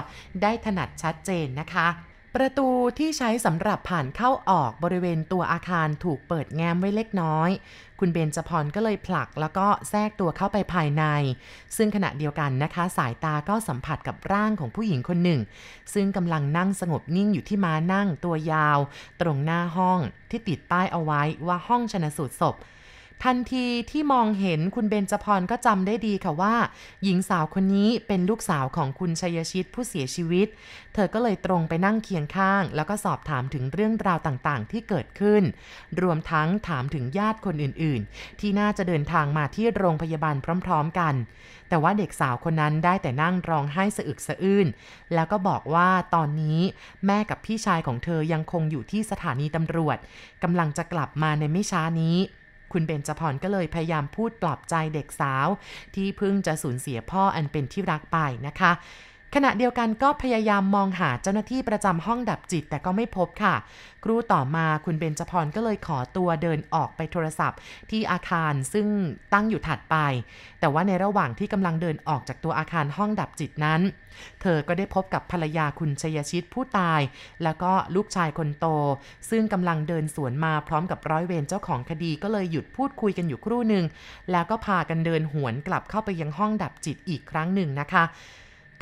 ได้ถนัดชัดเจนนะคะ ประตูที่ใช้สำหรับผ่านเข้าออกบริเวณตัวอาคารถูกเปิดแง้มไว้เล็กน้อย คุณเบนจพรก็เลยผลักแล้วก็แทรกตัวเข้าไปภายใน ซึ่งขณะเดียวกันนะคะ สายตาก็สัมผัสกับร่างของผู้หญิงคนหนึ่ง ซึ่งกำลังนั่งสงบนิ่งอยู่ที่ม้านั่งตัวยาว ตรงหน้าห้องที่ติดป้ายเอาไว้ว่าห้องชนสูตรศพ ทันทีที่มองเห็นคุณเบนจพรก็จำได้ดีค่ะว่า หญิงสาวคนนี้เป็นลูกสาวของคุณชัยชิตผู้เสียชีวิต เธอก็เลยตรงไปนั่งเคียงข้าง แล้วก็สอบถามถึงเรื่องราวต่างๆ ที่เกิดขึ้น รวมทั้งถามถึงญาติคนอื่นๆ ที่น่าจะเดินทางมาที่โรงพยาบาลพร้อม ๆ กัน แต่ว่าเด็กสาวคนนั้นได้แต่นั่งร้องไห้สะอึกสะอื้นแล้วก็บอกว่าตอนนี้แม่กับพี่ชายของเธอยังคงอยู่ที่สถานีตำรวจกำลังจะกลับมาในไม่ช้านี้ คุณเบญจพรก็เลยพยายามพูดปลอบใจเด็กสาว ที่เพิ่งจะสูญเสียพ่ออันเป็นที่รักไปนะคะ ขณะเดียวกันก็พยายามมองหาเจ้าหน้าที่ประจำห้องดับจิตแต่ก็ไม่พบค่ะ ครูต่อมาคุณเบญจพรก็เลยขอตัวเดินออกไปโทรศัพท์ ที่อาคารซึ่งตั้งอยู่ถัดไป แต่ว่าในระหว่างที่กำลังเดินออกจากตัวอาคารห้องดับจิตนั้น เธอก็ได้พบกับภรรยาคุณชยชิตผู้ตาย แล้วก็ลูกชายคนโต ซึ่งกำลังเดินสวนมาพร้อมกับร้อยเวรเจ้าของคดีก็เลยหยุดพูดคุยกันอยู่ครู่หนึ่งแล้วก็พากันเดินหวนกลับเข้าไปยังห้องดับจิตอีกครั้งหนึ่งนะคะ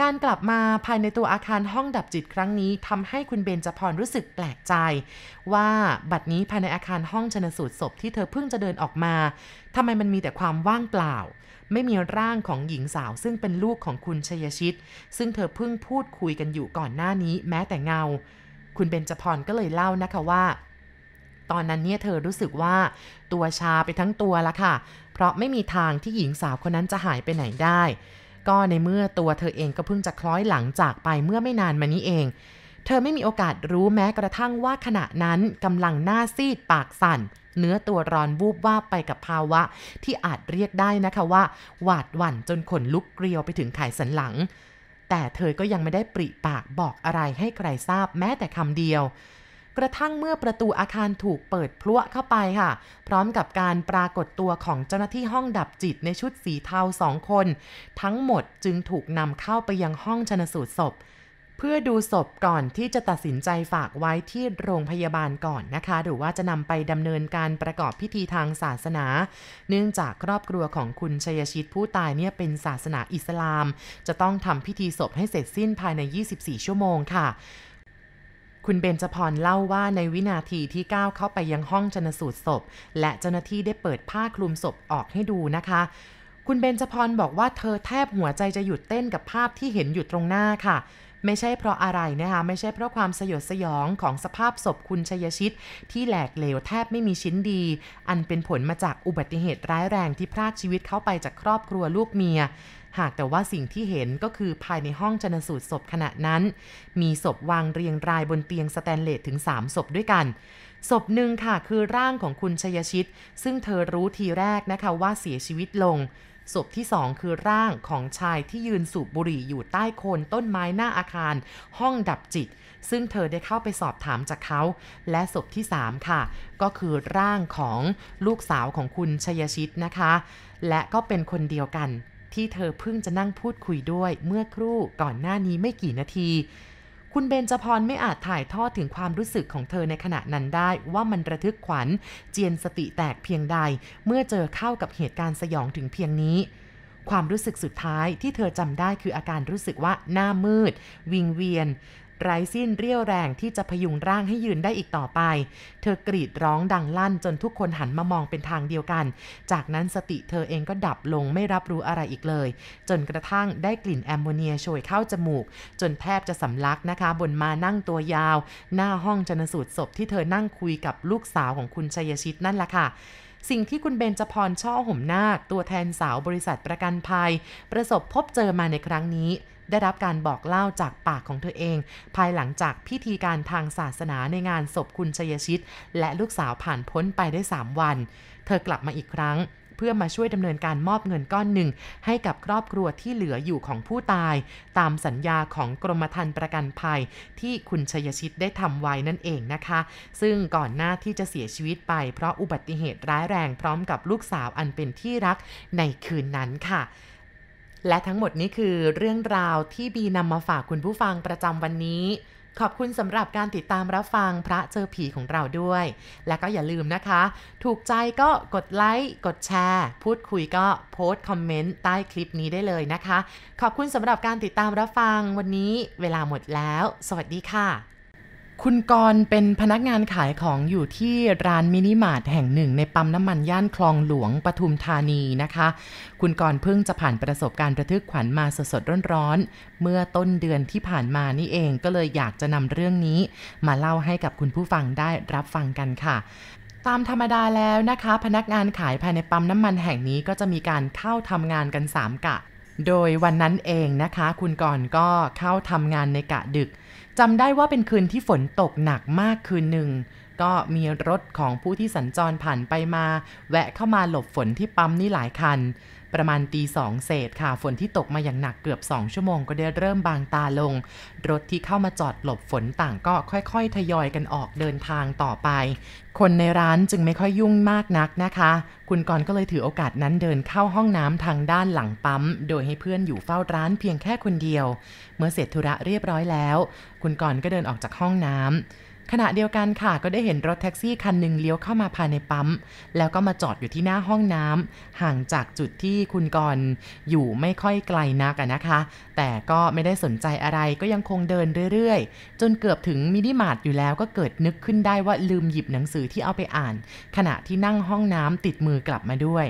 การกลับมาภายในตัวอาคารห้องดับจิตครั้งนี้ทำให้คุณเบนจพรรู้สึกแปลกใจ ว่าบัดนี้ภายในอาคารห้องชนสูตรศพที่เธอเพิ่งจะเดินออกมาทำไมมันมีแต่ความว่างเปล่า ไม่มีร่างของหญิงสาวซึ่งเป็นลูกของคุณชยชิต ซึ่งเธอเพิ่งพูดคุยกันอยู่ก่อนหน้านี้แม้แต่เงา คุณเบนจพรก็เลยเล่านะคะว่าตอนนั้นเนี่ยเธอรู้สึกว่าตัวชาไปทั้งตัวละค่ะ เพราะไม่มีทางที่หญิงสาวคนนั้นจะหายไปไหนได้ ก็ในเมื่อตัวเธอเองก็เพิ่งจะคล้อยหลังจากไปเมื่อไม่นานมานี้เอง เธอไม่มีโอกาสรู้แม้กระทั่งว่าขณะนั้นกำลังหน้าซีดปากสั่น เนื้อตัวร้อนวูบว่าไปกับภาวะ ที่อาจเรียกได้นะคะว่า หวาดหวั่นจนขนลุกเกลียวไปถึงไขสันหลัง แต่เธอก็ยังไม่ได้ปริปากบอกอะไรให้ใครทราบแม้แต่คำเดียว กระทั่งเมื่อประตูอาคารถูกเปิดพลุเข้าไปค่ะ พร้อมกับการปรากฏตัวของเจ้าหน้าที่ห้องดับจิตในชุดสีเทาสองคน ทั้งหมดจึงถูกนำเข้าไปยังห้องชนสูตรศพเพื่อดูศพก่อนที่จะตัดสินใจฝากไว้ที่โรงพยาบาลก่อนนะคะ หรือว่าจะนำไปดำเนินการประกอบพิธีทางศาสนา เนื่องจากครอบครัวของคุณชัยชิตผู้ตายเนี่ยเป็นศาสนาอิสลาม จะต้องทำพิธีศพให้เสร็จสิ้นภายใน 24 ชั่วโมงค่ะ คุณเบนจพรเล่าว่าในวินาทีที่ก้าวเข้าไปยังห้องชนสูตรศพ และเจ้าหน้าที่ได้เปิดผ้าคลุมศพออกให้ดูนะคะ คุณเบนจพรบอกว่าเธอแทบหัวใจจะหยุดเต้นกับภาพที่เห็นอยู่ตรงหน้าค่ะ ไม่ใช่เพราะอะไรนะคะไม่ใช่เพราะความสยดสยองของสภาพศพคุณชยชิต ที่แหลกเหลวแทบไม่มีชิ้นดี อันเป็นผลมาจากอุบัติเหตุร้ายแรงที่พรากชีวิตเข้าไปจากครอบครัวลูกเมีย หากแต่ว่าสิ่งที่เห็นก็คือภายในห้องชนสูตรศพขณะนั้น มีศพวางเรียงรายบนเตียงสแตนเลสถึง 3 ศพด้วยกัน ศพหนึ่งค่ะคือร่างของคุณชยชิต ซึ่งเธอรู้ทีแรกนะคะว่าเสียชีวิตลงศพที่สองคือร่างของชายที่ยืนสูบบุหรี่อยู่ใต้โคนต้นไม้หน้าอาคาร ห้องดับจิต ซึ่งเธอได้เข้าไปสอบถามจากเขา และศพที่ 3 ค่ะ ก็คือร่างของลูกสาวของคุณชยชิตนะคะ และก็เป็นคนเดียวกัน ที่เธอเพิ่งจะนั่งพูดคุยด้วยเมื่อครู่ก่อนหน้านี้ไม่กี่นาที คุณเบนจพรไม่อาจถ่ายทอดถึงความรู้สึกของเธอในขณะนั้นได้ว่ามันระทึกขวัญ เจียนสติแตกเพียงใด เมื่อเจอเข้ากับเหตุการณ์สยองถึงเพียงนี้ ความรู้สึกสุดท้ายที่เธอจำได้คืออาการรู้สึกว่าหน้ามืด วิงเวียน ไร้สิ้นเรี่ยวแรงที่จะพยุงร่างให้ยืนได้อีกต่อไป เธอกรีดร้องดังลั่นจนทุกคนหันมามองเป็นทางเดียวกัน จากนั้นสติเธอเองก็ดับลงไม่รับรู้อะไรอีกเลย จนกระทั่งได้กลิ่นแอมโมเนียโชยเข้าจมูก จนแทบจะสำลักนะคะ บนมานั่งตัวยาว หน้าห้องจนสูตรศพที่เธอนั่งคุยกับลูกสาวของคุณชัยชิตนั่นแหละค่ะสิ่งที่คุณเบนจพรช่อห่มนาค ตัวแทนสาวบริษัทประกันภัย ประสบพบเจอมาในครั้งนี้ ได้รับการบอกเล่าจากปากของเธอเอง ภายหลังจากพิธีการทางศาสนาในงานศพคุณชยชิต และลูกสาวผ่านพ้นไปได้ 3 วัน เธอกลับมาอีกครั้งเพื่อมาช่วยดำเนินการมอบเงินก้อนหนึ่ง ให้กับครอบครัวที่เหลืออยู่ของผู้ตาย ตามสัญญาของกรมธรรม์ประกันภัย ที่คุณชยชิตได้ทำไว้นั่นเองนะคะ ซึ่งก่อนหน้าที่จะเสียชีวิตไป เพราะอุบัติเหตุร้ายแรงพร้อมกับลูกสาวอันเป็นที่รักในคืนนั้นค่ะ และทั้งหมดนี้คือเรื่องราวที่บีนำมาฝากคุณผู้ฟังประจำวันนี้ ขอบคุณสำหรับการติดตามรับฟังพระเจอผีของเราด้วย และก็อย่าลืมนะคะ ถูกใจก็กดไลค์ กดแชร์ พูดคุยก็โพสต์คอมเมนต์ใต้คลิปนี้ได้เลยนะคะ ขอบคุณสำหรับการติดตามรับฟังวันนี้ เวลาหมดแล้ว สวัสดีค่ะ คุณกรเป็นพนักงานขายของอยู่ที่ร้านมินิมาร์ทแห่งหนึ่ง ในปั๊มน้ำมันย่านคลองหลวงปทุมธานีนะคะ คุณกรเพิ่งจะผ่านประสบการณ์ระทึกขวัญมาสดๆร้อนๆ เมื่อต้นเดือนที่ผ่านมานี่เองก็เลยอยากจะนำเรื่องนี้ มาเล่าให้กับคุณผู้ฟังได้รับฟังกันค่ะตามธรรมดาแล้วนะคะ พนักงานขายภายในปั๊มน้ำมันแห่งนี้ก็จะมีการเข้าทำงานกัน 3 กะ โดยวันนั้นเองนะคะ คุณกรก็เข้าทำงานในกะดึก จำได้ว่าเป็นคืนที่ฝนตกหนักมากคืนหนึ่ง ก็มีรถของผู้ที่สัญจรผ่านไปมา แวะเข้ามาหลบฝนที่ปั๊มนี่หลายคัน ประมาณตีสองเศษค่ะ ฝนที่ตกมาอย่างหนักเกือบสองชั่วโมงก็ได้เริ่มบางตาลง รถที่เข้ามาจอดหลบฝนต่างก็ค่อยๆ ทยอยกันออกเดินทางต่อไป คนในร้านจึงไม่ค่อยยุ่งมากนักนะคะ คุณกรก็เลยถือโอกาสนั้นเดินเข้าห้องน้ำทางด้านหลังปั๊ม โดยให้เพื่อนอยู่เฝ้าร้านเพียงแค่คนเดียว เมื่อเสร็จธุระเรียบร้อยแล้ว คุณกรก็เดินออกจากห้องน้ำ ขณะเดียวกันค่ะก็ได้เห็นรถแท็กซี่คันหนึ่งเลี้ยวเข้ามาภายในปั๊ม แล้วก็มาจอดอยู่ที่หน้าห้องน้ำห่างจากจุดที่คุณกรอยู่ไม่ค่อยไกลนักนะคะ แต่ก็ไม่ได้สนใจอะไรก็ยังคงเดินเรื่อยๆ จนเกือบถึงมินิมาร์ทอยู่แล้วก็เกิดนึกขึ้นได้ว่าลืมหยิบหนังสือที่เอาไปอ่าน ขณะที่นั่งห้องน้ำติดมือกลับมาด้วย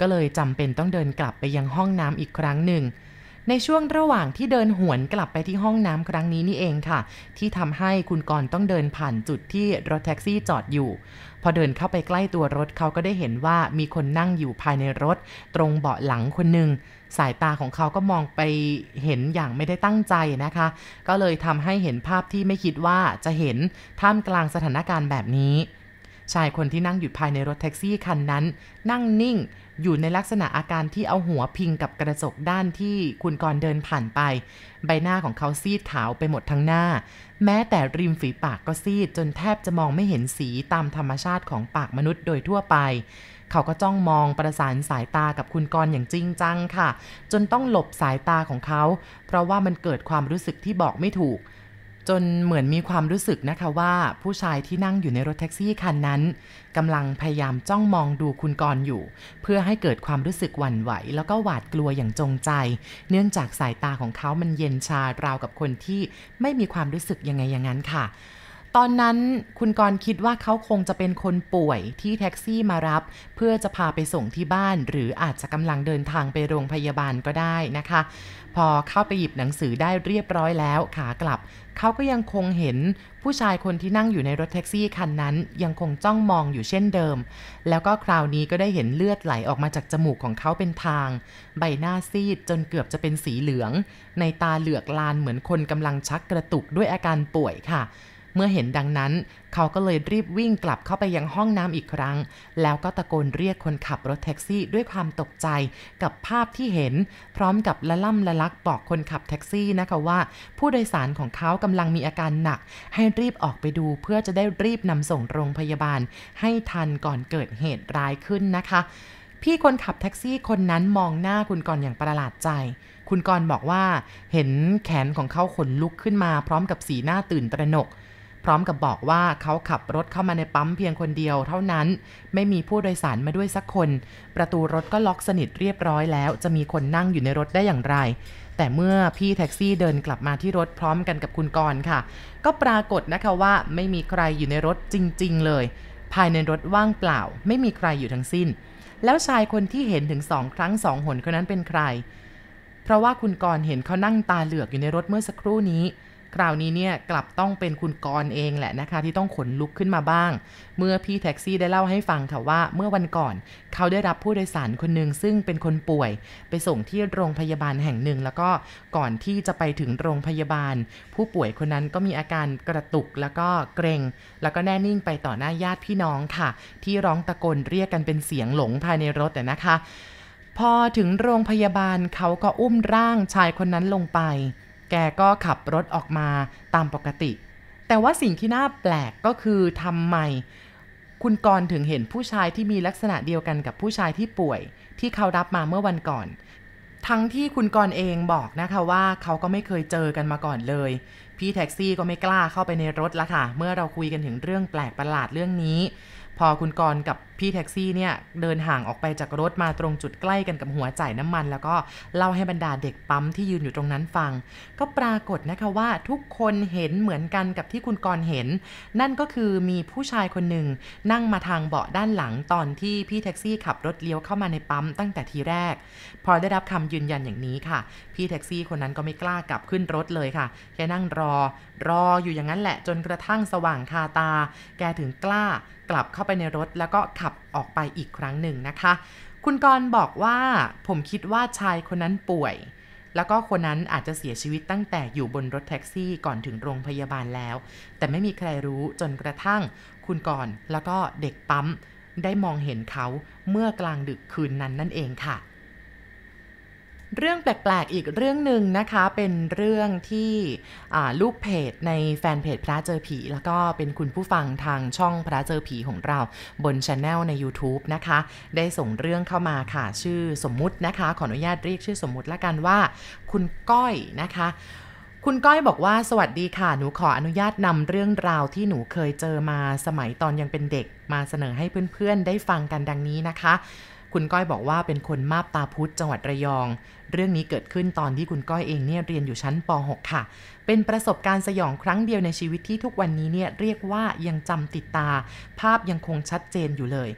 ก็เลยจำเป็นต้องเดินกลับไปยังห้องน้ำอีกครั้งหนึ่ง ในช่วงระหว่างที่เดินหวนกลับไปที่ห้องน้ำครั้งนี้นี่เองค่ะ ที่ทำให้คุณกรต้องเดินผ่านจุดที่รถแท็กซี่จอดอยู่ พอเดินเข้าไปใกล้ตัวรถเขาก็ได้เห็นว่ามีคนนั่งอยู่ภายในรถ ตรงเบาะหลังคนหนึ่งสายตาของเขาก็มองไปเห็นอย่างไม่ได้ตั้งใจนะคะ ก็เลยทำให้เห็นภาพที่ไม่คิดว่าจะเห็นท่ามกลางสถานการณ์แบบนี้ ชายคนที่นั่งอยู่ภายในรถแท็กซี่คันนั้น นั่งนิ่ง อยู่ในลักษณะอาการที่เอาหัวพิงกับกระจกด้านที่คุณกรเดินผ่านไป ใบหน้าของเขาซีดขาวไปหมดทั้งหน้า แม้แต่ริมฝีปากก็ซีดจนแทบจะมองไม่เห็นสีตามธรรมชาติของปากมนุษย์โดยทั่วไป เขาก็จ้องมองประสานสายตากับคุณกรอย่างจริงจังค่ะ จนต้องหลบสายตาของเขา เพราะว่ามันเกิดความรู้สึกที่บอกไม่ถูก จนเหมือนมีความรู้สึกนะคะว่าผู้ชายที่นั่งอยู่ในรถแท็กซี่คันนั้นกำลังพยายามจ้องมองดูคุณกรอยู่ เพื่อให้เกิดความรู้สึกหวั่นไหว แล้วก็หวาดกลัวอย่างจงใจ เนื่องจากสายตาของเขามันเย็นชาราวกับคนที่ไม่มีความรู้สึกยังไงอย่างนั้นค่ะ ตอนนั้นคุณกรคิดว่าเขาคงจะเป็นคนป่วยที่แท็กซี่มารับ เพื่อจะพาไปส่งที่บ้าน หรืออาจจะกำลังเดินทางไปโรงพยาบาลก็ได้นะคะ พอเข้าไปหยิบหนังสือได้เรียบร้อยแล้วขากลับ เขาก็ยังคงเห็นผู้ชายคนที่นั่งอยู่ในรถแท็กซี่คันนั้น ยังคงจ้องมองอยู่เช่นเดิม แล้วก็คราวนี้ก็ได้เห็นเลือดไหลออกมาจากจมูกของเขาเป็นทาง ใบหน้าซีดจนเกือบจะเป็นสีเหลือง ในตาเหลือกลานเหมือนคนกำลังชักกระตุกด้วยอาการป่วยค่ะ เมื่อเห็นดังนั้น เขาก็เลยรีบวิ่งกลับเข้าไปยังห้องน้ำอีกครั้ง แล้วก็ตะโกนเรียกคนขับรถแท็กซี่ด้วยความตกใจกับภาพที่เห็น พร้อมกับละล่ำละลักบอกคนขับแท็กซี่นะคะว่า ผู้โดยสารของเขากำลังมีอาการหนัก ให้รีบออกไปดูเพื่อจะได้รีบนำส่งโรงพยาบาล ให้ทันก่อนเกิดเหตุร้ายขึ้นนะคะพี่คนขับแท็กซี่คนนั้นมองหน้าคุณกรอย่างประหลาดใจ คุณกรบอกว่าเห็นแขนของเขาขนลุกขึ้นมาพร้อมกับสีหน้าตื่นตระหนก พร้อมกับบอกว่าเขาขับรถเข้ามาในปั๊มเพียงคนเดียวเท่านั้น ไม่มีผู้โดยสารมาด้วยสักคน ประตูรถก็ล็อกสนิทเรียบร้อยแล้ว จะมีคนนั่งอยู่ในรถได้อย่างไร แต่เมื่อพี่แท็กซี่เดินกลับมาที่รถพร้อมกันกับคุณกรค่ะ ก็ปรากฏนะคะว่าไม่มีใครอยู่ในรถจริง ๆ เลย ภายในรถว่างเปล่า ไม่มีใครอยู่ทั้งสิ้น แล้วชายคนที่เห็นถึงสองครั้งสองหนคนนั้นเป็นใคร เพราะว่าคุณกรเห็นเขานั่งตาเหลือกอยู่ในรถเมื่อสักครู่นี้ คราวนี้เนี่ยกลับต้องเป็นคุณกรเองแหละนะคะ ที่ต้องขนลุกขึ้นมาบ้าง เมื่อพี่แท็กซี่ได้เล่าให้ฟังค่ะว่าเมื่อวันก่อน เขาได้รับผู้โดยสารคนหนึ่งซึ่งเป็นคนป่วย ไปส่งที่โรงพยาบาลแห่งหนึ่ง แล้วก็ก่อนที่จะไปถึงโรงพยาบาล ผู้ป่วยคนนั้นก็มีอาการกระตุกแล้วก็เกรง แล้วก็แน่นิ่งไปต่อหน้าญาติพี่น้องค่ะ ที่ร้องตะโกนเรียกกันเป็นเสียงหลงภายในรถนะคะ พอถึงโรงพยาบาลเขาก็อุ้มร่างชายคนนั้นลงไป กก็ขับรถออกมาตามปกติ แต่ว่าสิ่งที่น่าแปลกก็คือทำไมคุณกรถึงเห็นผู้ชายที่มีลักษณะเดียวกันกับผู้ชายที่ป่วย ที่เขารับมาเมื่อวันก่อน ทั้งที่คุณกรเองบอกนะคะว่าเขาก็ไม่เคยเจอกันมาก่อนเลย พี่แท็กซี่ก็ไม่กล้าเข้าไปในรถละค่ะ เมื่อเราคุยกันถึงเรื่องแปลกประหลาดเรื่องนี้ พอคุณกรกับพี่แท็กซี่เนี่ยเดินห่างออกไปจากรถมาตรงจุดใกล้กันกับหัวจ่ายน้ำมัน แล้วก็เล่าให้บรรดาเด็กปั๊มที่ยืนอยู่ตรงนั้นฟัง ก็ปรากฏนะคะว่าทุกคนเห็นเหมือนกันกับที่คุณกรเห็น นั่นก็คือมีผู้ชายคนหนึ่งนั่งมาทางเบาะด้านหลังตอนที่พี่แท็กซี่ขับรถเลี้ยวเข้ามาในปั๊มตั้งแต่ทีแรก พอได้รับคำยืนยันอย่างนี้ค่ะ พี่แท็กซี่คนนั้นก็ไม่กล้ากลับขึ้นรถเลยค่ะแกนั่งรอ รออยู่อย่างนั้นแหละจนกระทั่งสว่างคาตา แกถึงกล้า กลับเข้าไปในรถแล้วก็ขับออกไปอีกครั้งหนึ่งนะคะ คุณกรบอกว่าผมคิดว่าชายคนนั้นป่วย แล้วก็คนนั้นอาจจะเสียชีวิตตั้งแต่อยู่บนรถแท็กซี่ก่อนถึงโรงพยาบาลแล้ว แต่ไม่มีใครรู้จนกระทั่ง คุณกรแล้วก็เด็กปั๊มได้มองเห็นเขาเมื่อกลางดึกคืนนั้นนั่นเองค่ะ เรื่องแปลกๆ อีกเรื่องหนึ่งนะคะ เป็นเรื่องที่ลูกเพจในแฟนเพจพระเจอผี แล้วก็เป็นคุณผู้ฟังทางช่องพระเจอผีของเราบนช anel ใน YouTube นะคะ ได้ส่งเรื่องเข้ามาค่ะ ชื่อสมมุตินะคะ ขออนุญาตเรียกชื่อสมมุติละกันว่า คุณก้อยนะคะคุณก้อยบอกว่าสวัสดีค่ะ หนูขออนุญาตนำเรื่องราวที่หนูเคยเจอมาสมัยตอนยังเป็นเด็กมาเสนอให้เพื่อนๆ ได้ฟังกันดังนี้นะคะ คุณก้อยบอกว่าเป็นคนมาบตาพุธจังหวัดระยอง เรื่องนี้เกิดขึ้นตอนที่คุณก้อยเองเนี่ยเรียนอยู่ชั้นป .6 ค่ะ เป็นประสบการณ์สยองครั้งเดียวในชีวิตที่ทุกวันนี้เนี่ยเรียกว่ายังจำติดตา ภาพยังคงชัดเจนอยู่เลย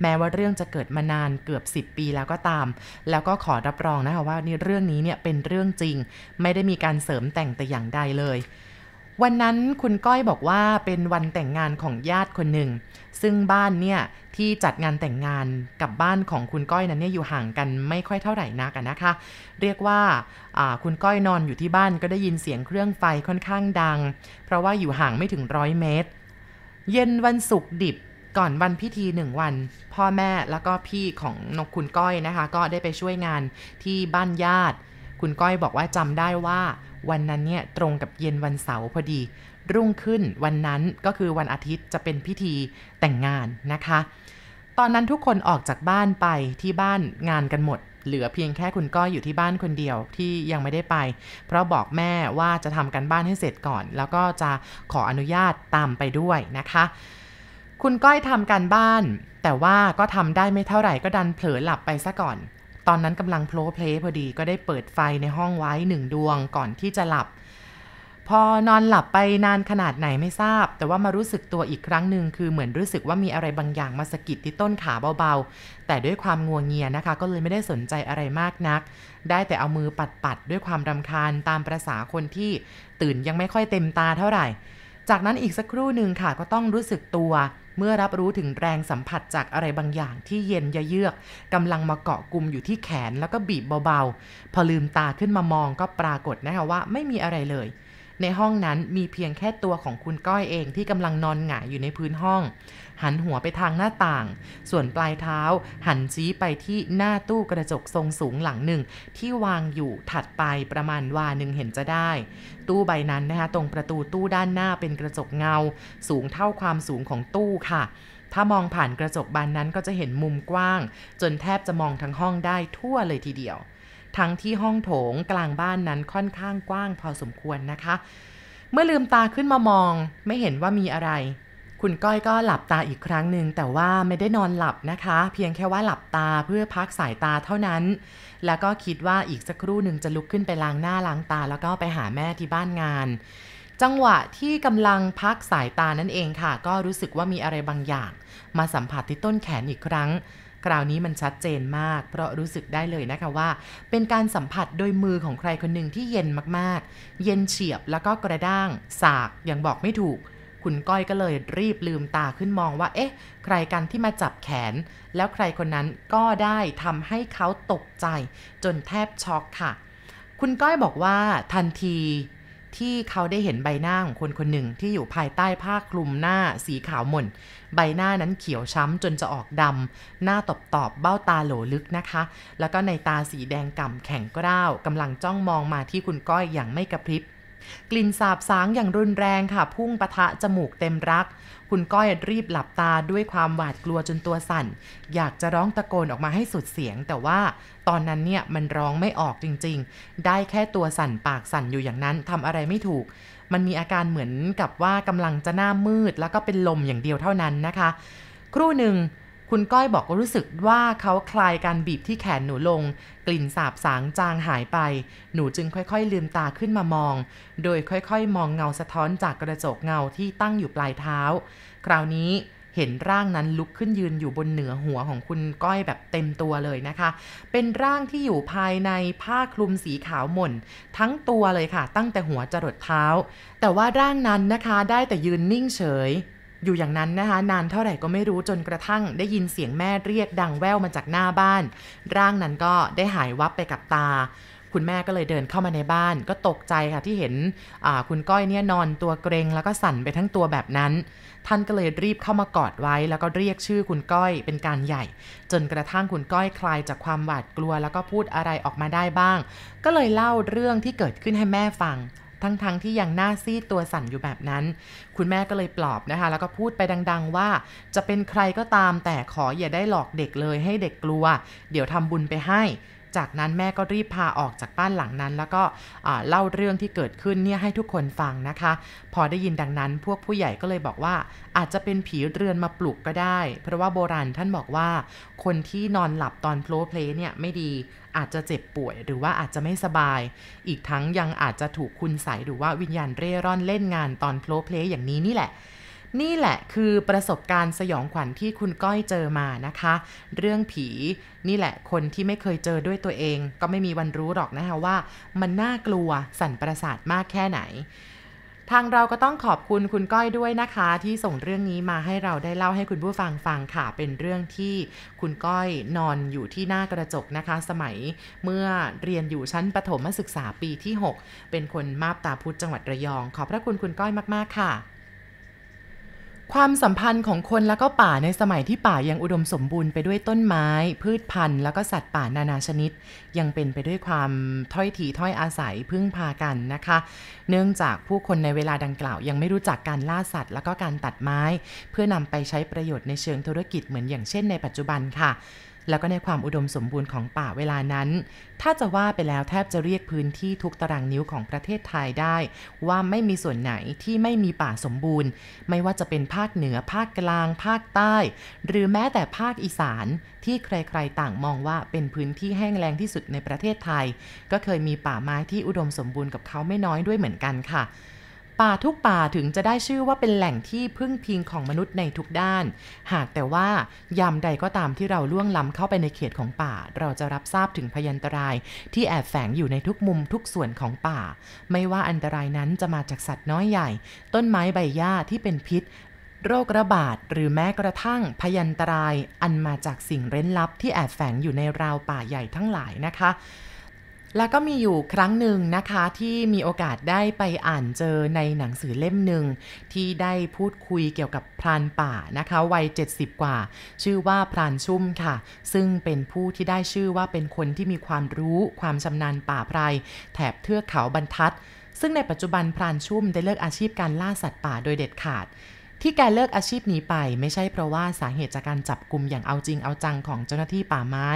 แม้ว่าเรื่องจะเกิดมานานเกือบ 10 ปีแล้วก็ตาม แล้วก็ขอรับรองนะคะว่านี่เรื่องนี้เนี่ยเป็นเรื่องจริง ไม่ได้มีการเสริมแต่งแต่อย่างใดเลย วันนั้นคุณก้อยบอกว่าเป็นวันแต่งงานของญาติคนหนึ่ง ซึ่งบ้านเนี่ยที่จัดงานแต่งงานกับบ้านของคุณก้อยนั้นเนี่ยอยู่ห่างกันไม่ค่อยเท่าไหร่นักนะคะ เรียกว่าคุณก้อยนอนอยู่ที่บ้านก็ได้ยินเสียงเครื่องไฟค่อนข้างดัง เพราะว่าอยู่ห่างไม่ถึงร้อยเมตร เย็นวันศุกร์ดิบก่อนวันพิธีหนึ่งวัน พ่อแม่แล้วก็พี่ของนกคุณก้อยนะคะ ก็ได้ไปช่วยงานที่บ้านญาติ คุณก้อยบอกว่าจำได้ว่าวันนั้นเนี่ยตรงกับเย็นวันเสาร์พอดี รุ่งขึ้นวันนั้นก็คือวันอาทิตย์จะเป็นพิธีแต่งงานนะคะ ตอนนั้นทุกคนออกจากบ้านไปที่บ้านงานกันหมด เหลือเพียงแค่คุณก้อยอยู่ที่บ้านคนเดียวที่ยังไม่ได้ไป เพราะบอกแม่ว่าจะทำกันบ้านให้เสร็จก่อน แล้วก็จะขออนุญาตตามไปด้วยนะคะ คุณก้อยทำการบ้าน แต่ว่าก็ทำได้ไม่เท่าไหร่ก็ดันเผลอหลับไปซะก่อนตอนนั้นกำลังโพลเพลพอดีก็ได้เปิดไฟในห้องไว้หนึ่งดวงก่อนที่จะหลับ พอนอนหลับไปนานขนาดไหนไม่ทราบ แต่ว่ามารู้สึกตัวอีกครั้งหนึ่งคือเหมือนรู้สึกว่ามีอะไรบางอย่างมาสะกิดที่ต้นขาเบาๆ แต่ด้วยความงัวงเงียนะคะ ก็เลยไม่ได้สนใจอะไรมากนัก ได้แต่เอามือปัดๆด้วยความรำคาญตามประษาคนที่ตื่นยังไม่ค่อยเต็มตาเท่าไหร่ จากนั้นอีกสักครู่หนึ่งค่ะก็ต้องรู้สึกตัว เมื่อรับรู้ถึงแรงสัมผัสจากอะไรบางอย่างที่เย็นเยือกกำลังมาเกาะกลุ่มอยู่ที่แขนแล้วก็บีบเบาๆ พอลืมตาขึ้นมามองก็ปรากฏนะคะว่าไม่มีอะไรเลย ในห้องนั้นมีเพียงแค่ตัวของคุณก้อยเองที่กำลังนอนหงายอยู่ในพื้นห้อง หันหัวไปทางหน้าต่าง ส่วนปลายเท้า หันชี้ไปที่หน้าตู้กระจกทรงสูงหลังหนึ่ง ที่วางอยู่ถัดไปประมาณวาหนึ่งเห็นจะได้ ตู้ใบนั้นนะคะตรงประตูตู้ด้านหน้าเป็นกระจกเงา สูงเท่าความสูงของตู้ค่ะถ้ามองผ่านกระจกบานนั้นก็จะเห็นมุมกว้าง จนแทบจะมองทั้งห้องได้ทั่วเลยทีเดียว ทั้งที่ห้องโถงกลางบ้านนั้นค่อนข้างกว้างพอสมควรนะคะ เมื่อลืมตาขึ้นมามอง ไม่เห็นว่ามีอะไร คุณก้อยก็หลับตาอีกครั้งหนึ่งแต่ว่าไม่ได้นอนหลับนะคะ เพียงแค่ว่าหลับตาเพื่อพักสายตาเท่านั้น แล้วก็คิดว่าอีกสักครู่หนึ่งจะลุกขึ้นไปล้างหน้าล้างตา แล้วก็ไปหาแม่ที่บ้านงานจังหวะที่กำลังพักสายตานั่นเองค่ะ ก็รู้สึกว่ามีอะไรบางอย่าง มาสัมผัสที่ต้นแขนอีกครั้ง คราวนี้มันชัดเจนมาก เพราะรู้สึกได้เลยนะคะว่า เป็นการสัมผัสโดยมือของใครคนหนึ่งที่เย็นมากๆ เย็นเฉียบแล้วก็กระด้าง สากยังบอกไม่ถูก คุณก้อยก็เลยรีบลืมตาขึ้นมองว่า เอ๊ะ ใครกันที่มาจับแขน แล้วใครคนนั้นก็ได้ทำให้เขาตกใจ จนแทบช็อกค่ะ คุณก้อยบอกว่าทันที ที่เขาได้เห็นใบหน้าของคนคนหนึ่งที่อยู่ภายใต้ผ้าคลุมหน้าสีขาวหม่น ใบหน้านั้นเขียวช้ำจนจะออกดำ หน้าตบตอบเบ้าตาโหลลึกนะคะ แล้วก็ในตาสีแดงก่ำแข็งกร้าวกำลังจ้องมองมาที่คุณก้อยอย่างไม่กระพริบ กลิ่นสาบสางอย่างรุนแรงค่ะ พุ่งปะทะจมูกเต็มรัก คุณก้อยรีบหลับตาด้วยความหวาดกลัวจนตัวสั่น อยากจะร้องตะโกนออกมาให้สุดเสียง แต่ว่าตอนนั้นเนี่ยมันร้องไม่ออกจริง ๆ ได้แค่ตัวสั่นปากสั่นอยู่อย่างนั้นทำอะไรไม่ถูกมันมีอาการเหมือนกับว่ากำลังจะหน้ามืด แล้วก็เป็นลมอย่างเดียวเท่านั้นนะคะ ครู่หนึ่ง คุณก้อยบอกว่ารู้สึกว่าเขาคลายการบีบที่แขนหนูลง กลิ่นสาบสางจางหายไป หนูจึงค่อยๆลืมตาขึ้นมามอง โดยค่อยๆ มองเงาสะท้อนจากกระจกเงาที่ตั้งอยู่ปลายเท้า คราวนี้เห็นร่างนั้นลุกขึ้นยืนอยู่บนเหนือหัวของคุณก้อยแบบเต็มตัวเลยนะคะ เป็นร่างที่อยู่ภายในผ้าคลุมสีขาวหม่น ทั้งตัวเลยค่ะ ตั้งแต่หัวจรดเท้า แต่ว่าร่างนั้นนะคะได้แต่ยืนนิ่งเฉย อยู่อย่างนั้นนะคะ นานเท่าไหร่ก็ไม่รู้จนกระทั่งได้ยินเสียงแม่เรียกดังแว่วมาจากหน้าบ้าน ร่างนั้นก็ได้หายวับไปกับตา คุณแม่ก็เลยเดินเข้ามาในบ้าน ก็ตกใจค่ะที่เห็นคุณก้อยเนี่ยนอนตัวเกรงแล้วก็สั่นไปทั้งตัวแบบนั้น ท่านก็เลยรีบเข้ามากอดไว้ แล้วก็เรียกชื่อคุณก้อยเป็นการใหญ่ จนกระทั่งคุณก้อยคลายจากความหวาดกลัว แล้วก็พูดอะไรออกมาได้บ้าง ก็เลยเล่าเรื่องที่เกิดขึ้นให้แม่ฟัง ทั้งๆทที่ยังหน้าซีดตัวสั่นอยู่แบบนั้น คุณแม่ก็เลยปลอบนะคะ แล้วก็พูดไปดัง ๆ ว่า จะเป็นใครก็ตามแต่ขออย่าได้หลอกเด็กเลยให้เด็กกลัว เดี๋ยวทำบุญไปให้จากนั้นแม่ก็รีบพาออกจากบ้านหลังนั้น แล้วก็เล่าเรื่องที่เกิดขึ้นเนี่ยให้ทุกคนฟังนะคะ พอได้ยินดังนั้น พวกผู้ใหญ่ก็เลยบอกว่า อาจจะเป็นผีเรือนมาปลุกก็ได้ เพราะว่าโบราณท่านบอกว่า คนที่นอนหลับตอนโพลเพลเนี่ยไม่ดี อาจจะเจ็บป่วย หรือว่าอาจจะไม่สบาย อีกทั้งยังอาจจะถูกคุณใสหรือว่าวิญญาณเร่ร่อนเล่นงานตอนโพลเพลอย่างนี้นี่แหละ นี่แหละคือประสบการณ์สยองขวัญที่คุณก้อยเจอมานะคะ เรื่องผีนี่แหละคนที่ไม่เคยเจอด้วยตัวเอง ก็ไม่มีวันรู้หรอกนะคะว่า มันน่ากลัวสั่นประสาทมากแค่ไหน ทางเราก็ต้องขอบคุณคุณก้อยด้วยนะคะ ที่ส่งเรื่องนี้มาให้เราได้เล่าให้คุณผู้ฟังฟังค่ะ เป็นเรื่องที่คุณก้อยนอนอยู่ที่หน้ากระจกนะคะ สมัยเมื่อเรียนอยู่ชั้นประถมศึกษาปีที่ 6 เป็นคนมาบตาพุธจังหวัดระยอง ขอบพระคุณคุณก้อยมาก ๆ ค่ะ ความสัมพันธ์ของคนแล้วก็ป่าในสมัยที่ป่ายังอุดมสมบูรณ์ไปด้วยต้นไม้ พืชพันธุ์ แล้วก็สัตว์ป่านานาชนิด ยังเป็นไปด้วยความถ้อยทีถ้อยอาศัยพึ่งพากันนะคะ เนื่องจากผู้คนในเวลาดังกล่าว ยังไม่รู้จักการล่าสัตว์ แล้วก็การตัดไม้ เพื่อนำไปใช้ประโยชน์ในเชิงธุรกิจเหมือนอย่างเช่นในปัจจุบันค่ะ แล้วก็ในความอุดมสมบูรณ์ของป่าเวลานั้น ถ้าจะว่าไปแล้วแทบจะเรียกพื้นที่ทุกตารางนิ้วของประเทศไทยได้ ว่าไม่มีส่วนไหนที่ไม่มีป่าสมบูรณ์ ไม่ว่าจะเป็นภาคเหนือภาคกลาง ภาคใต้ หรือแม้แต่ภาคอีสาน ที่ใครๆต่างมองว่าเป็นพื้นที่แห้งแล้งที่สุดในประเทศไทย ก็เคยมีป่าไม้ที่อุดมสมบูรณ์กับเขาไม่น้อยด้วยเหมือนกันค่ะ ป่าทุกป่าถึงจะได้ชื่อว่าเป็นแหล่งที่พึ่งพิงของมนุษย์ในทุกด้าน หากแต่ว่ายามใดก็ตามที่เราล่วงล้ำเข้าไปในเขตของป่า เราจะรับทราบถึงพยันตราย ที่แอบแฝงอยู่ในทุกมุมทุกส่วนของป่า ไม่ว่าอันตรายนั้นจะมาจากสัตว์น้อยใหญ่ ต้นไม้ใบหญ้าที่เป็นพิษโรคระบาดหรือแม้กระทั่งพยันตรายอันมาจากสิ่งเร้นลับที่แอบแฝงอยู่ในราวป่าใหญ่ทั้งหลายนะคะ แล้วก็มีอยู่ครั้งหนึ่งนะคะที่มีโอกาสได้ไปอ่านเจอในหนังสือเล่มหนึ่งที่ได้พูดคุยเกี่ยวกับพรานป่านะคะวัย 70 กว่า ชื่อว่าพรานชุ่มค่ะ ซึ่งเป็นผู้ที่ได้ชื่อว่าเป็นคนที่มีความรู้ความชำนาญป่าไพรแถบเทือกเขาบรรทัด ซึ่งในปัจจุบันพรานชุ่มได้เลิกอาชีพการล่าสัตว์ป่าโดยเด็ดขาดที่แกเลิกอาชีพนี้ไปไม่ใช่เพราะว่าสาเหตุจากการจับกลุ่มอย่างเอาจริงเอาจังของเจ้าหน้าที่ป่าไม้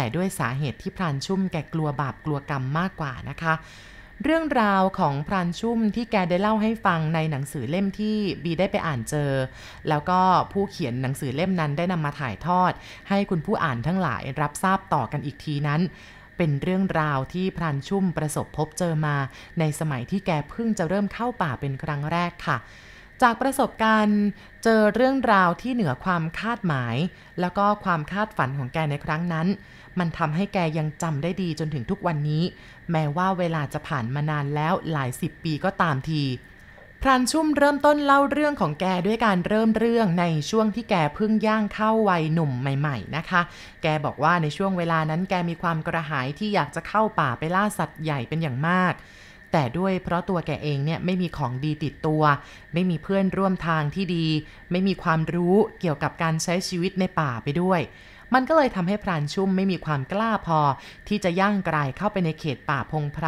แต่ด้วยสาเหตุที่พรานชุ่มแกกลัวบาปกลัวกรรมมากกว่านะคะ เรื่องราวของพรานชุ่มที่แกได้เล่าให้ฟังในหนังสือเล่มที่บีได้ไปอ่านเจอ แล้วก็ผู้เขียนหนังสือเล่มนั้นได้นำมาถ่ายทอด ให้คุณผู้อ่านทั้งหลายรับทราบต่อกันอีกทีนั้นเป็นเรื่องราวที่พรานชุ่มประสบพบเจอมา ในสมัยที่แกเพิ่งจะเริ่มเข้าป่าเป็นครั้งแรกค่ะ จากประสบการณ์เจอเรื่องราวที่เหนือความคาดหมาย แล้วก็ความคาดฝันของแกในครั้งนั้น มันทำให้แกยังจำได้ดีจนถึงทุกวันนี้ แม้ว่าเวลาจะผ่านมานานแล้วหลายสิบปีก็ตามทีพรานชุ่มเริ่มต้นเล่าเรื่องของแกด้วยการเริ่มเรื่องในช่วงที่แกเพิ่งย่างเข้าวัยหนุ่มใหม่ ๆ นะคะ แกบอกว่าในช่วงเวลานั้นแกมีความกระหายที่อยากจะเข้าป่าไปล่าสัตว์ใหญ่เป็นอย่างมาก แต่ด้วยเพราะตัวแกเองเนี่ยไม่มีของดีติดตัว ไม่มีเพื่อนร่วมทางที่ดี ไม่มีความรู้เกี่ยวกับการใช้ชีวิตในป่าไปด้วย มันก็เลยทำให้พรานชุ่มไม่มีความกล้าพอ ที่จะย่างกลายเข้าไปในเขตป่าพงไพร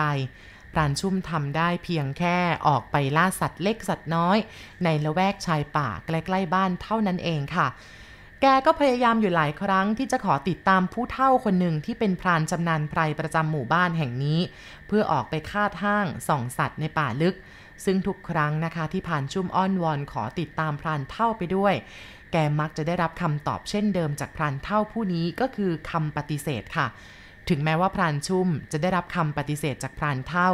พรานชุ่มทำได้เพียงแค่ออกไปล่าสัตว์เล็กสัตว์น้อย ในละแวกชายป่าใกล้ๆบ้านเท่านั้นเองค่ะ แกก็พยายามอยู่หลายครั้งที่จะขอติดตามผู้เฒ่าคนหนึ่งที่เป็นพรานชำนาญไพรประจำหมู่บ้านแห่งนี้ เพื่อออกไปคาดห้างส่องสัตว์ในป่าลึก ซึ่งทุกครั้งนะคะที่พรานชุ่มอ้อนวอนขอติดตามพรานเท่าไปด้วย แกมักจะได้รับคำตอบเช่นเดิมจากพรานเท่าผู้นี้ก็คือคำปฏิเสธค่ะ ถึงแม้ว่าพรานชุ่มจะได้รับคำปฏิเสธจากพรานเท่า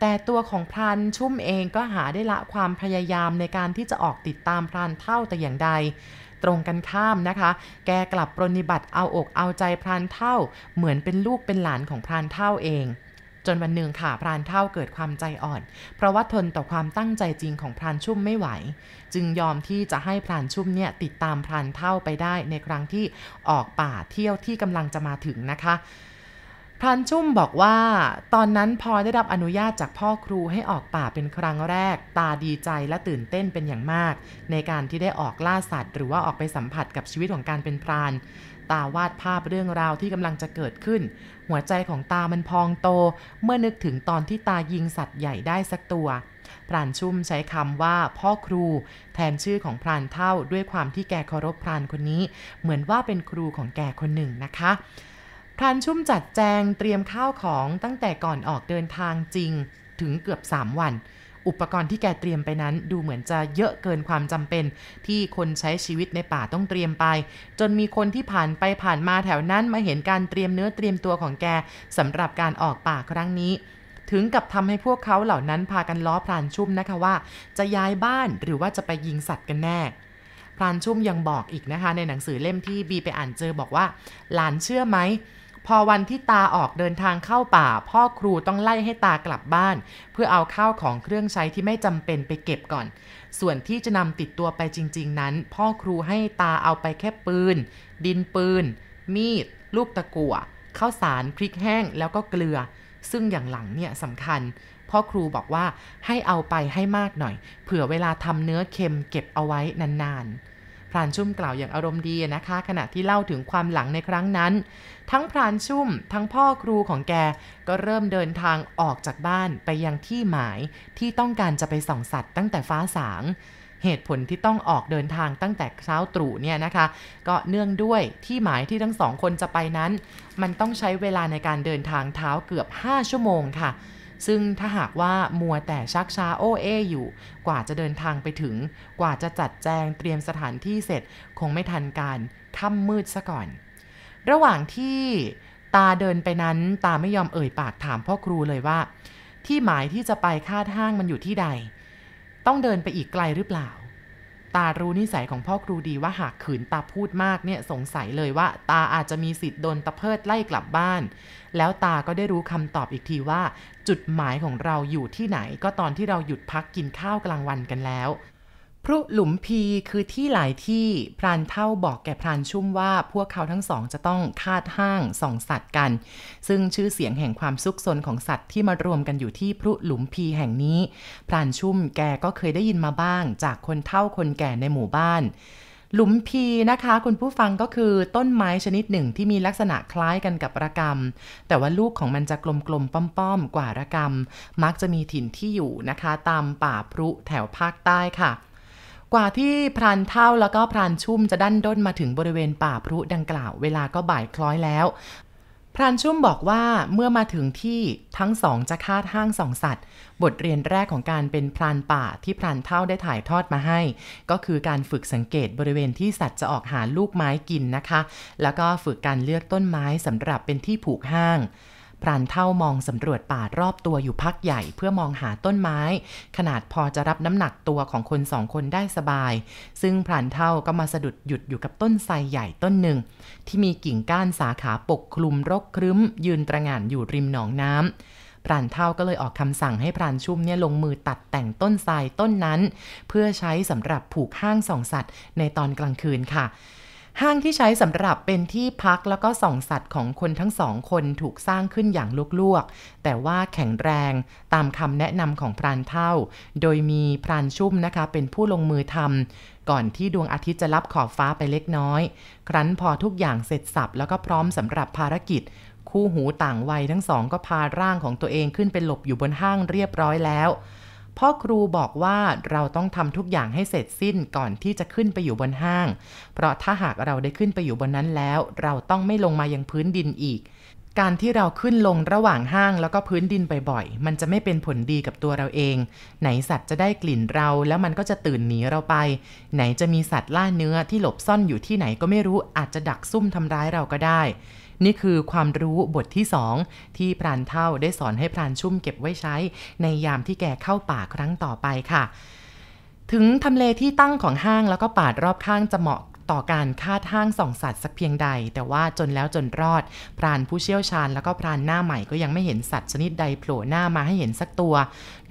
แต่ตัวของพรานชุ่มเองก็หาได้ละความพยายามในการที่จะออกติดตามพรานเท่าแต่อย่างใดตรงกันข้ามนะคะ แกกลับปรนิบัติเอาอกเอาใจพรานเท่า เหมือนเป็นลูกเป็นหลานของพรานเท่าเอง จนวันหนึ่งค่ะพรานเท่าเกิดความใจอ่อน เพราะว่าทนต่อความตั้งใจจริงของพรานชุ่มไม่ไหว จึงยอมที่จะให้พรานชุ่มเนี่ยติดตามพรานเท่าไปได้ในครั้งที่ออกป่าเที่ยวที่กำลังจะมาถึงนะคะพรานชุ่มบอกว่าตอนนั้นพอได้รับอนุญาตจากพ่อครูให้ออกป่าเป็นครั้งแรก ตาดีใจและตื่นเต้นเป็นอย่างมาก ในการที่ได้ออกล่าสัตว์ หรือว่าออกไปสัมผัสกับชีวิตของการเป็นพราน ตาวาดภาพเรื่องราวที่กำลังจะเกิดขึ้น หัวใจของตามันพองโต เมื่อนึกถึงตอนที่ตายิงสัตว์ใหญ่ได้สักตัว พรานชุ่มใช้คำว่าพ่อครู แทนชื่อของพรานเท่าด้วยความที่แกเคารพพรานคนนี้ เหมือนว่าเป็นครูของแกคนหนึ่งนะคะพรานชุ่มจัดแจงเตรียมข้าวของตั้งแต่ก่อนออกเดินทางจริงถึงเกือบ 3 วัน อุปกรณ์ที่แกเตรียมไปนั้น ดูเหมือนจะเยอะเกินความจำเป็น ที่คนใช้ชีวิตในป่าต้องเตรียมไป จนมีคนที่ผ่านไปผ่านมาแถวนั้นมาเห็นการเตรียมเนื้อเตรียมตัวของแกสำหรับการออกป่าครั้งนี้ถึงกับทำให้พวกเขาเหล่านั้นพากันล้อพรานชุ่มนะคะว่า จะย้ายบ้านหรือว่าจะไปยิงสัตว์กันแน่ พรานชุ่มยังบอกอีกนะคะ ในหนังสือเล่มที่บีไปอ่านเจอบอกว่า หลานเชื่อไหม พอวันที่ตาออกเดินทางเข้าป่า พ่อครูต้องไล่ให้ตากลับบ้าน เพื่อเอาข้าวของเครื่องใช้ที่ไม่จำเป็นไปเก็บก่อน ส่วนที่จะนำติดตัวไปจริง ๆ นั้น พ่อครูให้ตาเอาไปแค่ปืน ดินปืน มีด ลูกตะกั่วข้าวสารพริกแห้งแล้วก็เกลือ ซึ่งอย่างหลังเนี่ยสำคัญ พ่อครูบอกว่าให้เอาไปให้มากหน่อย เผื่อเวลาทำเนื้อเค็มเก็บเอาไว้นานๆ พรานชุ่มกล่าวอย่างอารมณ์ดีนะคะ ขณะที่เล่าถึงความหลังในครั้งนั้น ทั้งพรานชุ่ม ทั้งพ่อครูของแกก็เริ่มเดินทางออกจากบ้านไปยังที่หมายที่ต้องการจะไปส่องสัตว์ตั้งแต่ฟ้าสาง เหตุผลที่ต้องออกเดินทางตั้งแต่เช้าตรู่เนี่ยนะคะ ก็เนื่องด้วยที่หมายที่ทั้งสองคนจะไปนั้น มันต้องใช้เวลาในการเดินทางเท้าเกือบ 5 ชั่วโมงค่ะ ซึ่งถ้าหากว่ามัวแต่ชักช้าโอเออยู่ กว่าจะเดินทางไปถึง กว่าจะจัดแจงเตรียมสถานที่เสร็จ คงไม่ทันการค่ำมืดซะก่อน ระหว่างที่ตาเดินไปนั้น ตาไม่ยอมเอ่ยปากถามพ่อครูเลยว่า ที่หมายที่จะไปคาดห้างมันอยู่ที่ใด ต้องเดินไปอีกไกลหรือเปล่า ตารู้นิสัยของพ่อครูดีว่าหากขืนตาพูดมากเนี่ยสงสัยเลยว่า ตาอาจจะมีสิทธิ์โดนตะเพิดไล่กลับบ้าน แล้วตาก็ได้รู้คำตอบอีกทีว่า จุดหมายของเราอยู่ที่ไหนก็ตอนที่เราหยุดพักกินข้าวกลางวันกันแล้ว พรุหลุมพีคือที่หลายที่พรานเท่าบอกแก่พรานชุ่มว่าพวกเขาทั้งสองจะต้องคาดห้างส่องสัตว์กัน ซึ่งชื่อเสียงแห่งความซุกซนของสัตว์ที่มารวมกันอยู่ที่พรุหลุมพีแห่งนี้ พรานชุ่มแกก็เคยได้ยินมาบ้าง จากคนเท่าคนแก่ในหมู่บ้าน หลุมพีนะคะ คุณผู้ฟังก็คือต้นไม้ชนิดหนึ่งที่มีลักษณะคล้ายกันกับระกำแต่ว่าลูกของมันจะกลมๆป้อมๆกว่าระกำมักจะมีถิ่นที่อยู่นะคะ ตามป่าพรุแถวภาคใต้ค่ะ กว่าที่พรานเท่าแล้วก็พรานชุ่มจะดันด้นมาถึงบริเวณป่าพรุดังกล่าว เวลาก็บ่ายคล้อยแล้ว พรานชุ่มบอกว่าเมื่อมาถึงที่ทั้งสองจะคาดห้างสองสัตว์ บทเรียนแรกของการเป็นพรานป่าที่พรานเท่าได้ถ่ายทอดมาให้ ก็คือการฝึกสังเกตบริเวณที่สัตว์จะออกหาลูกไม้กินนะคะ แล้วก็ฝึกการเลือกต้นไม้สำหรับเป็นที่ผูกห้าง พรานเท่ามองสำรวจป่ารอบตัวอยู่พักใหญ่เพื่อมองหาต้นไม้ ขนาดพอจะรับน้ำหนักตัวของคนสองคนได้สบาย ซึ่งพรานเท่าก็มาสะดุดหยุดอยู่กับต้นไทรใหญ่ต้นหนึ่ง ที่มีกิ่งก้านสาขาปกคลุมรกครึ้ม ยืนตระหง่านอยู่ริมหนองน้ำพรานเท่าก็เลยออกคำสั่งให้พรานชุ่มเนี่ยลงมือตัดแต่งต้นไทรต้นนั้น เพื่อใช้สำหรับผูกห้างส่องสัตว์ในตอนกลางคืนค่ะ ห้างที่ใช้สำหรับเป็นที่พักแล้วก็ส่องสัตว์ของคนทั้งสองคนถูกสร้างขึ้นอย่างลวกๆ แต่ว่าแข็งแรงตามคำแนะนำของพรานเท่า โดยมีพรานชุ่มนะคะ เป็นผู้ลงมือทำก่อนที่ดวงอาทิตย์จะลับขอบฟ้าไปเล็กน้อย ครั้นพอทุกอย่างเสร็จสับแล้วก็พร้อมสำหรับภารกิจคคู่หูต่างวัยทั้งสองก็พาร่างของตัวเองขึ้นไปหลบอยู่บนห้างเรียบร้อยแล้ว พ่อครูบอกว่าเราต้องทำทุกอย่างให้เสร็จสิ้นก่อนที่จะขึ้นไปอยู่บนห้าง เพราะถ้าหากเราได้ขึ้นไปอยู่บนนั้นแล้ว เราต้องไม่ลงมายังพื้นดินอีก การที่เราขึ้นลงระหว่างห้างแล้วก็พื้นดินบ่อยๆ มันจะไม่เป็นผลดีกับตัวเราเอง ไหนสัตว์จะได้กลิ่นเราแล้วมันก็จะตื่นหนีเราไป ไหนจะมีสัตว์ล่าเนื้อที่หลบซ่อนอยู่ที่ไหนก็ไม่รู้อาจจะดักซุ่มทำร้ายเราก็ได้ นี่คือความรู้บทที่สองที่พรานเท่าได้สอนให้พรานชุ่มเก็บไว้ใช้ ในยามที่แกเข้าป่าครั้งต่อไปค่ะ ถึงทำเลที่ตั้งของห้างแล้วก็ป่ารอบข้างจะเหมาะ ต่อการคาดห้างส่องสัตว์สักเพียงใด แต่ว่าจนแล้วจนรอด พรานผู้เชี่ยวชาญแล้วก็พรานหน้าใหม่ก็ยังไม่เห็นสัตว์ชนิดใดโผล่หน้ามาให้เห็นสักตัว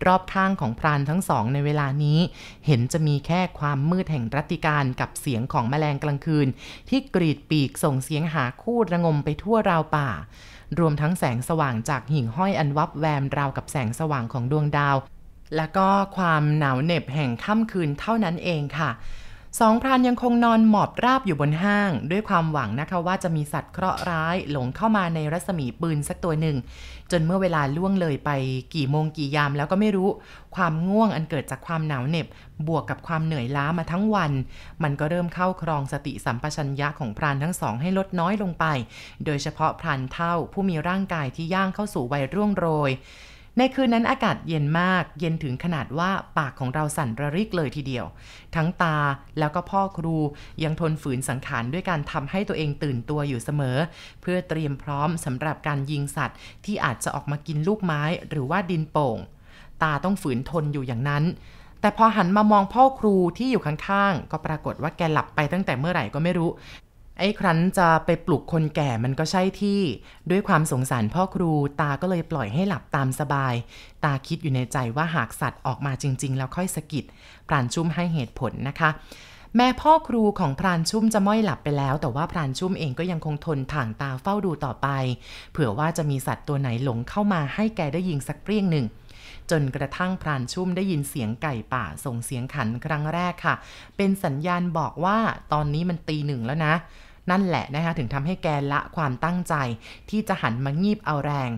รอบข้างของพรานทั้งสองในเวลานี้ เห็นจะมีแค่ความมืดแห่งรัติการกับเสียงของแมลงกลางคืน ที่กรีดปีกส่งเสียงหาคู่ระงมไปทั่วราวป่า รวมทั้งแสงสว่างจากหิ่งห้อยอันวับแวมราวกับแสงสว่างของดวงดาว และก็ความหนาวเหน็บแห่งค่ำคืนเท่านั้นเองค่ะ สองพรานยังคงนอนหมอบราบอยู่บนห้าง ด้วยความหวังนะคะว่าจะมีสัตว์เคราะห์ร้ายหลงเข้ามาในรัศมีปืนสักตัวหนึ่ง จนเมื่อเวลาล่วงเลยไปกี่โมงกี่ยามแล้วก็ไม่รู้ ความง่วงอันเกิดจากความหนาวเหน็บบวกกับความเหนื่อยล้ามาทั้งวัน มันก็เริ่มเข้าครองสติสัมปชัญญะของพรานทั้งสองให้ลดน้อยลงไป โดยเฉพาะพรานเท่าผู้มีร่างกายที่ย่างเข้าสู่วัยร่วงโรย ในคืนนั้นอากาศเย็นมาก เย็นถึงขนาดว่าปากของเราสั่นระริกเลยทีเดียว ทั้งตาแล้วก็พ่อครูยังทนฝืนสังขารด้วยการทำให้ตัวเองตื่นตัวอยู่เสมอ เพื่อเตรียมพร้อมสำหรับการยิงสัตว์ ที่อาจจะออกมากินลูกไม้หรือว่าดินโป่ง ตาต้องฝืนทนอยู่อย่างนั้น แต่พอหันมามองพ่อครูที่อยู่ข้างๆ ก็ปรากฏว่าแกหลับไปตั้งแต่เมื่อไหร่ก็ไม่รู้ ไอ้ครั้นจะไปปลุกคนแก่มันก็ใช่ที่ ด้วยความสงสารพ่อครูตาก็เลยปล่อยให้หลับตามสบาย ตาคิดอยู่ในใจว่าหากสัตว์ออกมาจริง ๆ แล้วค่อยสะกิดพรานชุ่มให้เหตุผลนะคะ แม่พ่อครูของพรานชุ่มจะม้อยหลับไปแล้ว แต่ว่าพรานชุ่มเองก็ยังคงทนถ่างตาเฝ้าดูต่อไป เผื่อว่าจะมีสัตว์ตัวไหนหลงเข้ามาให้แกได้ยิงสักเปรี้ยงหนึ่งจนกระทั่งพรานชุ่มได้ยินเสียงไก่ป่าส่งเสียงขันครั้งแรกค่ะ เป็นสัญญาณบอกว่าตอนนี้มันตีหนึ่งแล้วนะ นั่นแหละนะคะถึงทำให้แกละความตั้งใจ ที่จะหันมางีบเอาแรง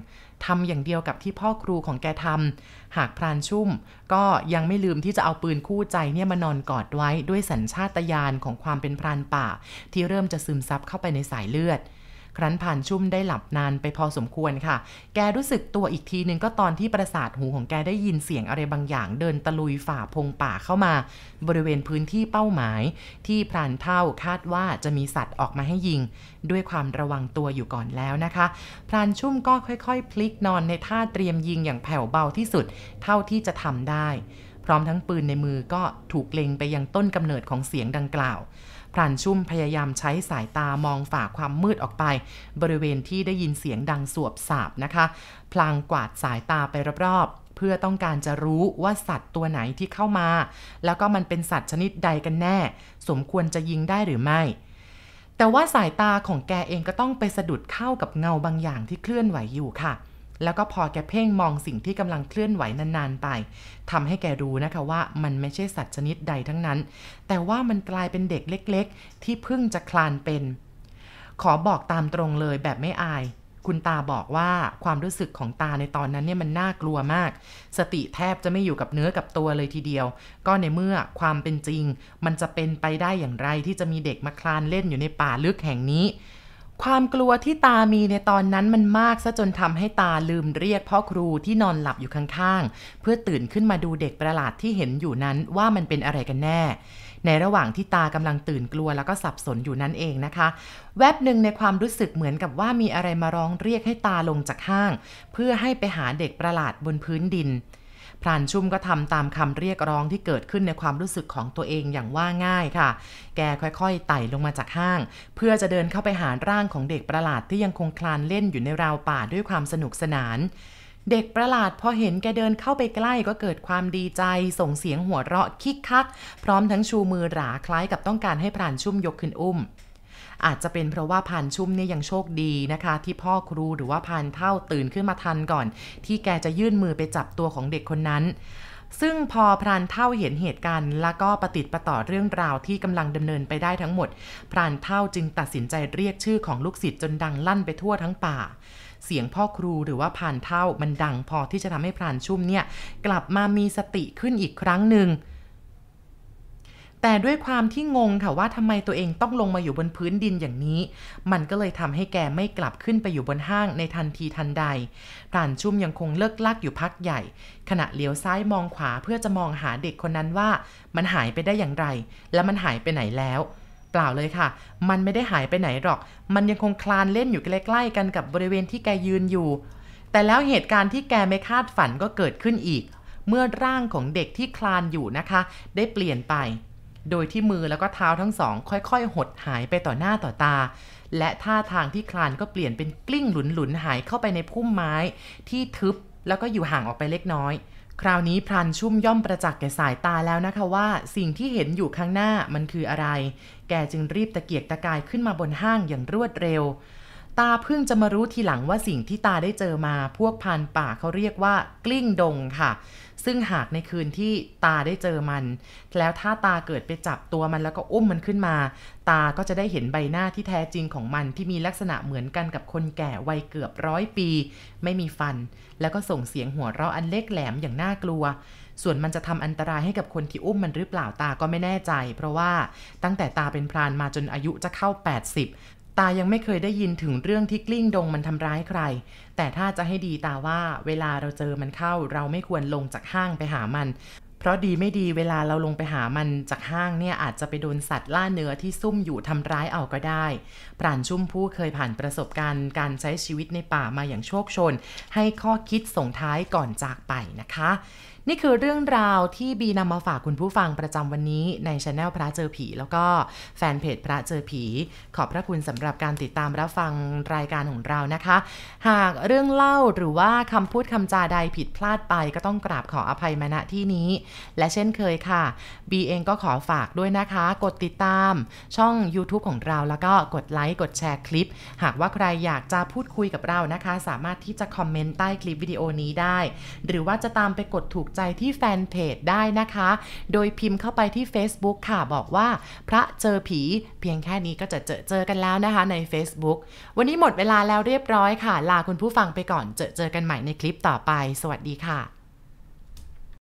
ทำอย่างเดียวกับที่พ่อครูของแกทำหากพรานชุ่ม ก็ยังไม่ลืมที่จะเอาปืนคู่ใจเนี่ยมานอนกอดไว้ด้วยสัญชาตญาณของความเป็นพรานป่า ที่เริ่มจะซึมซับเข้าไปในสายเลือด ครั้นผ่านชุ่มได้หลับนานไปพอสมควรค่ะ แกรู้สึกตัวอีกทีหนึ่งก็ตอนที่ประสาทหูของแกได้ยินเสียงอะไรบางอย่างเดินตะลุยฝ่าพงป่าเข้ามา บริเวณพื้นที่เป้าหมาย ที่พรานเท่าคาดว่าจะมีสัตว์ออกมาให้ยิง ด้วยความระวังตัวอยู่ก่อนแล้วนะคะ พรานชุ่มก็ค่อยๆ พลิกนอนในท่าเตรียมยิงอย่างแผ่วเบาที่สุด เท่าที่จะทำได้ พร้อมทั้งปืนในมือก็ถูกเล็งไปยังต้นกำเนิดของเสียงดังกล่าวพรานชุ่มพยายามใช้สายตามองฝ่าความมืดออกไป บริเวณที่ได้ยินเสียงดังสวบสาบนะคะ พลางกวาดสายตาไปรอบๆ เพื่อต้องการจะรู้ว่าสัตว์ตัวไหนที่เข้ามา แล้วก็มันเป็นสัตว์ชนิดใดกันแน่ สมควรจะยิงได้หรือไม่ แต่ว่าสายตาของแกเองก็ต้องไปสะดุดเข้ากับเงาบางอย่างที่เคลื่อนไหวอยู่ค่ะ แล้วก็พอแกเพ่งมองสิ่งที่กำลังเคลื่อนไหวนานๆไปทำให้แกรู้นะคะว่ามันไม่ใช่สัตว์ชนิดใดทั้งนั้น แต่ว่ามันกลายเป็นเด็กเล็ก ๆ ที่เพิ่งจะคลานเป็น ขอบอกตามตรงเลยแบบไม่อาย คุณตาบอกว่าความรู้สึกของตาในตอนนั้นเนี่ยมันน่ากลัวมาก สติแทบจะไม่อยู่กับเนื้อกับตัวเลยทีเดียว ก็ในเมื่อความเป็นจริง มันจะเป็นไปได้อย่างไรที่จะมีเด็กมาคลานเล่นอยู่ในป่าลึกแห่งนี้ ความกลัวที่ตามีในตอนนั้นมันมากซะจนทำให้ตาลืมเรียกพ่อครูที่นอนหลับอยู่ข้างๆ เพื่อตื่นขึ้นมาดูเด็กประหลาดที่เห็นอยู่นั้นว่ามันเป็นอะไรกันแน่ ในระหว่างที่ตากำลังตื่นกลัวแล้วก็สับสนอยู่นั่นเองนะคะ แวบหนึ่งในความรู้สึกเหมือนกับว่ามีอะไรมาร้องเรียกให้ตาลงจากห้าง เพื่อให้ไปหาเด็กประหลาดบนพื้นดิน พรานชุ่มก็ทำตามคำเรียกร้องที่เกิดขึ้นในความรู้สึกของตัวเองอย่างว่าง่ายค่ะ แกค่อยๆ ไต่ลงมาจากห้าง เพื่อจะเดินเข้าไปหาร่างของเด็กประหลาดที่ยังคงคลานเล่นอยู่ในราวป่าด้วยความสนุกสนานเด็กประหลาดพอเห็นแกเดินเข้าไปใกล้ก็เกิดความดีใจ ส่งเสียงหัวเราะคิกคัก พร้อมทั้งชูมือหราคล้ายกับต้องการให้พรานชุ่มยกขึ้นอุ้ม อาจจะเป็นเพราะว่าพานชุ่มเนี่ยยังโชคดีนะคะ ที่พ่อครูหรือว่าพานเท่าตื่นขึ้นมาทันก่อน ที่แกจะยื่นมือไปจับตัวของเด็กคนนั้นซึ่งพอพรานเท่าเห็นเหตุการณ์ แล้วก็ปฏิติดประต่อเรื่องราวที่กำลังดำเนินไปได้ทั้งหมด พรานเท่าจึงตัดสินใจเรียกชื่อของลูกศิษย์จนดังลั่นไปทั่วทั้งป่า เสียงพ่อครูหรือว่าพานเท่ามันดังพอที่จะทำให้พรานชุ่มเนี่ย กลับมามีสติขึ้นอีกครั้งหนึ่ง แต่ด้วยความที่งงค่ะว่าทำไมตัวเองต้องลงมาอยู่บนพื้นดินอย่างนี้ มันก็เลยทำให้แกไม่กลับขึ้นไปอยู่บนห้างในทันทีทันใดพรานชุ่มยังคงเลิกลักอยู่พักใหญ่ ขณะเลี้ยวซ้ายมองขวาเพื่อจะมองหาเด็กคนนั้นว่า มันหายไปได้อย่างไร และมันหายไปไหนแล้วเปล่าเลยค่ะ มันไม่ได้หายไปไหนหรอก มันยังคงคลานเล่นอยู่ใกล้ๆกันกับบริเวณที่แกยืนอยู่ แต่แล้วเหตุการณ์ที่แกไม่คาดฝันก็เกิดขึ้นอีก เมื่อร่างของเด็กที่คลานอยู่นะคะ ได้เปลี่ยนไป โดยที่มือแล้วก็เท้าทั้งสอง ค่อยๆ หดหายไปต่อหน้าต่อตา และท่าทางที่คลานก็เปลี่ยนเป็นกลิ้งหลุนๆหายเข้าไปในพุ่มไม้ ที่ทึบแล้วก็อยู่ห่างออกไปเล็กน้อย คราวนี้พรานชุ่มย่อมประจักษ์แก่สายตาแล้วนะคะว่า สิ่งที่เห็นอยู่ข้างหน้ามันคืออะไร แกจึงรีบตะเกียกตะกายขึ้นมาบนห้างอย่างรวดเร็ว ตาเพิ่งจะมารู้ทีหลังว่าสิ่งที่ตาได้เจอมา พวกพานป่าเขาเรียกว่ากลิ้งดงค่ะ ซึ่งหากในคืนที่ตาได้เจอมัน แล้วถ้าตาเกิดไปจับตัวมันแล้วก็อุ้มมันขึ้นมา ตาก็จะได้เห็นใบหน้าที่แท้จริงของมันที่มีลักษณะเหมือนกันกับคนแก่วัยเกือบร้อยปี ไม่มีฟัน แล้วก็ส่งเสียงหัวเราะอันเล็กแหลมอย่างน่ากลัว ส่วนมันจะทำอันตรายให้กับคนที่อุ้มมันหรือเปล่าตาก็ไม่แน่ใจ เพราะว่าตั้งแต่ตาเป็นพรานมาจนอายุจะเข้า 80ตายังไม่เคยได้ยินถึงเรื่องที่กลิ้งดงมันทำร้ายใคร แต่ถ้าจะให้ดีตาว่าเวลาเราเจอมันเข้า เราไม่ควรลงจากห้างไปหามัน เพราะดีไม่ดีเวลาเราลงไปหามันจากห้างเนี่ยอาจจะไปโดนสัตว์ล่าเนื้อที่ซุ่มอยู่ทำร้ายเอาก็ได้ปราณชุ่มผู้เคยผ่านประสบการณ์การใช้ชีวิตในป่ามาอย่างโชคชน ให้ข้อคิดส่งท้ายก่อนจากไปนะคะ นี่คือเรื่องราวที่บีนำมาฝากคุณผู้ฟังประจำวันนี้ในช anel พระเจอผี แล้วก็แฟนเพจพระเจอผี ขอบพระคุณสำหรับการติดตามรับฟังรายการของเรานะคะ หากเรื่องเล่าหรือว่าคำพูดคำจาใดผิดพลาดไป ก็ต้องกราบขออภัยมาณที่นี้ และเช่นเคยค่ะบีเองก็ขอฝากด้วยนะคะ กดติดตามช่อง YouTube ของเราแล้วก็กดไลค์กดแชร์คลิป หากว่าใครอยากจะพูดคุยกับเรานะคะ สามารถที่จะคอมเมนต์ใต้คลิปวิดีโอนี้ได้ หรือว่าจะตามไปกดถูกใจที่แฟนเพจได้นะคะ โดยพิมพ์เข้าไปที่ Facebook ค่ะบอกว่า พระเจอผี เพียงแค่นี้ก็จะเจอเจอกันแล้วนะคะใน Facebook วันนี้หมดเวลาแล้วเรียบร้อยค่ะ ลาคุณผู้ฟังไปก่อนเจอเจอกันใหม่ในคลิปต่อไป สวัสดีค่ะ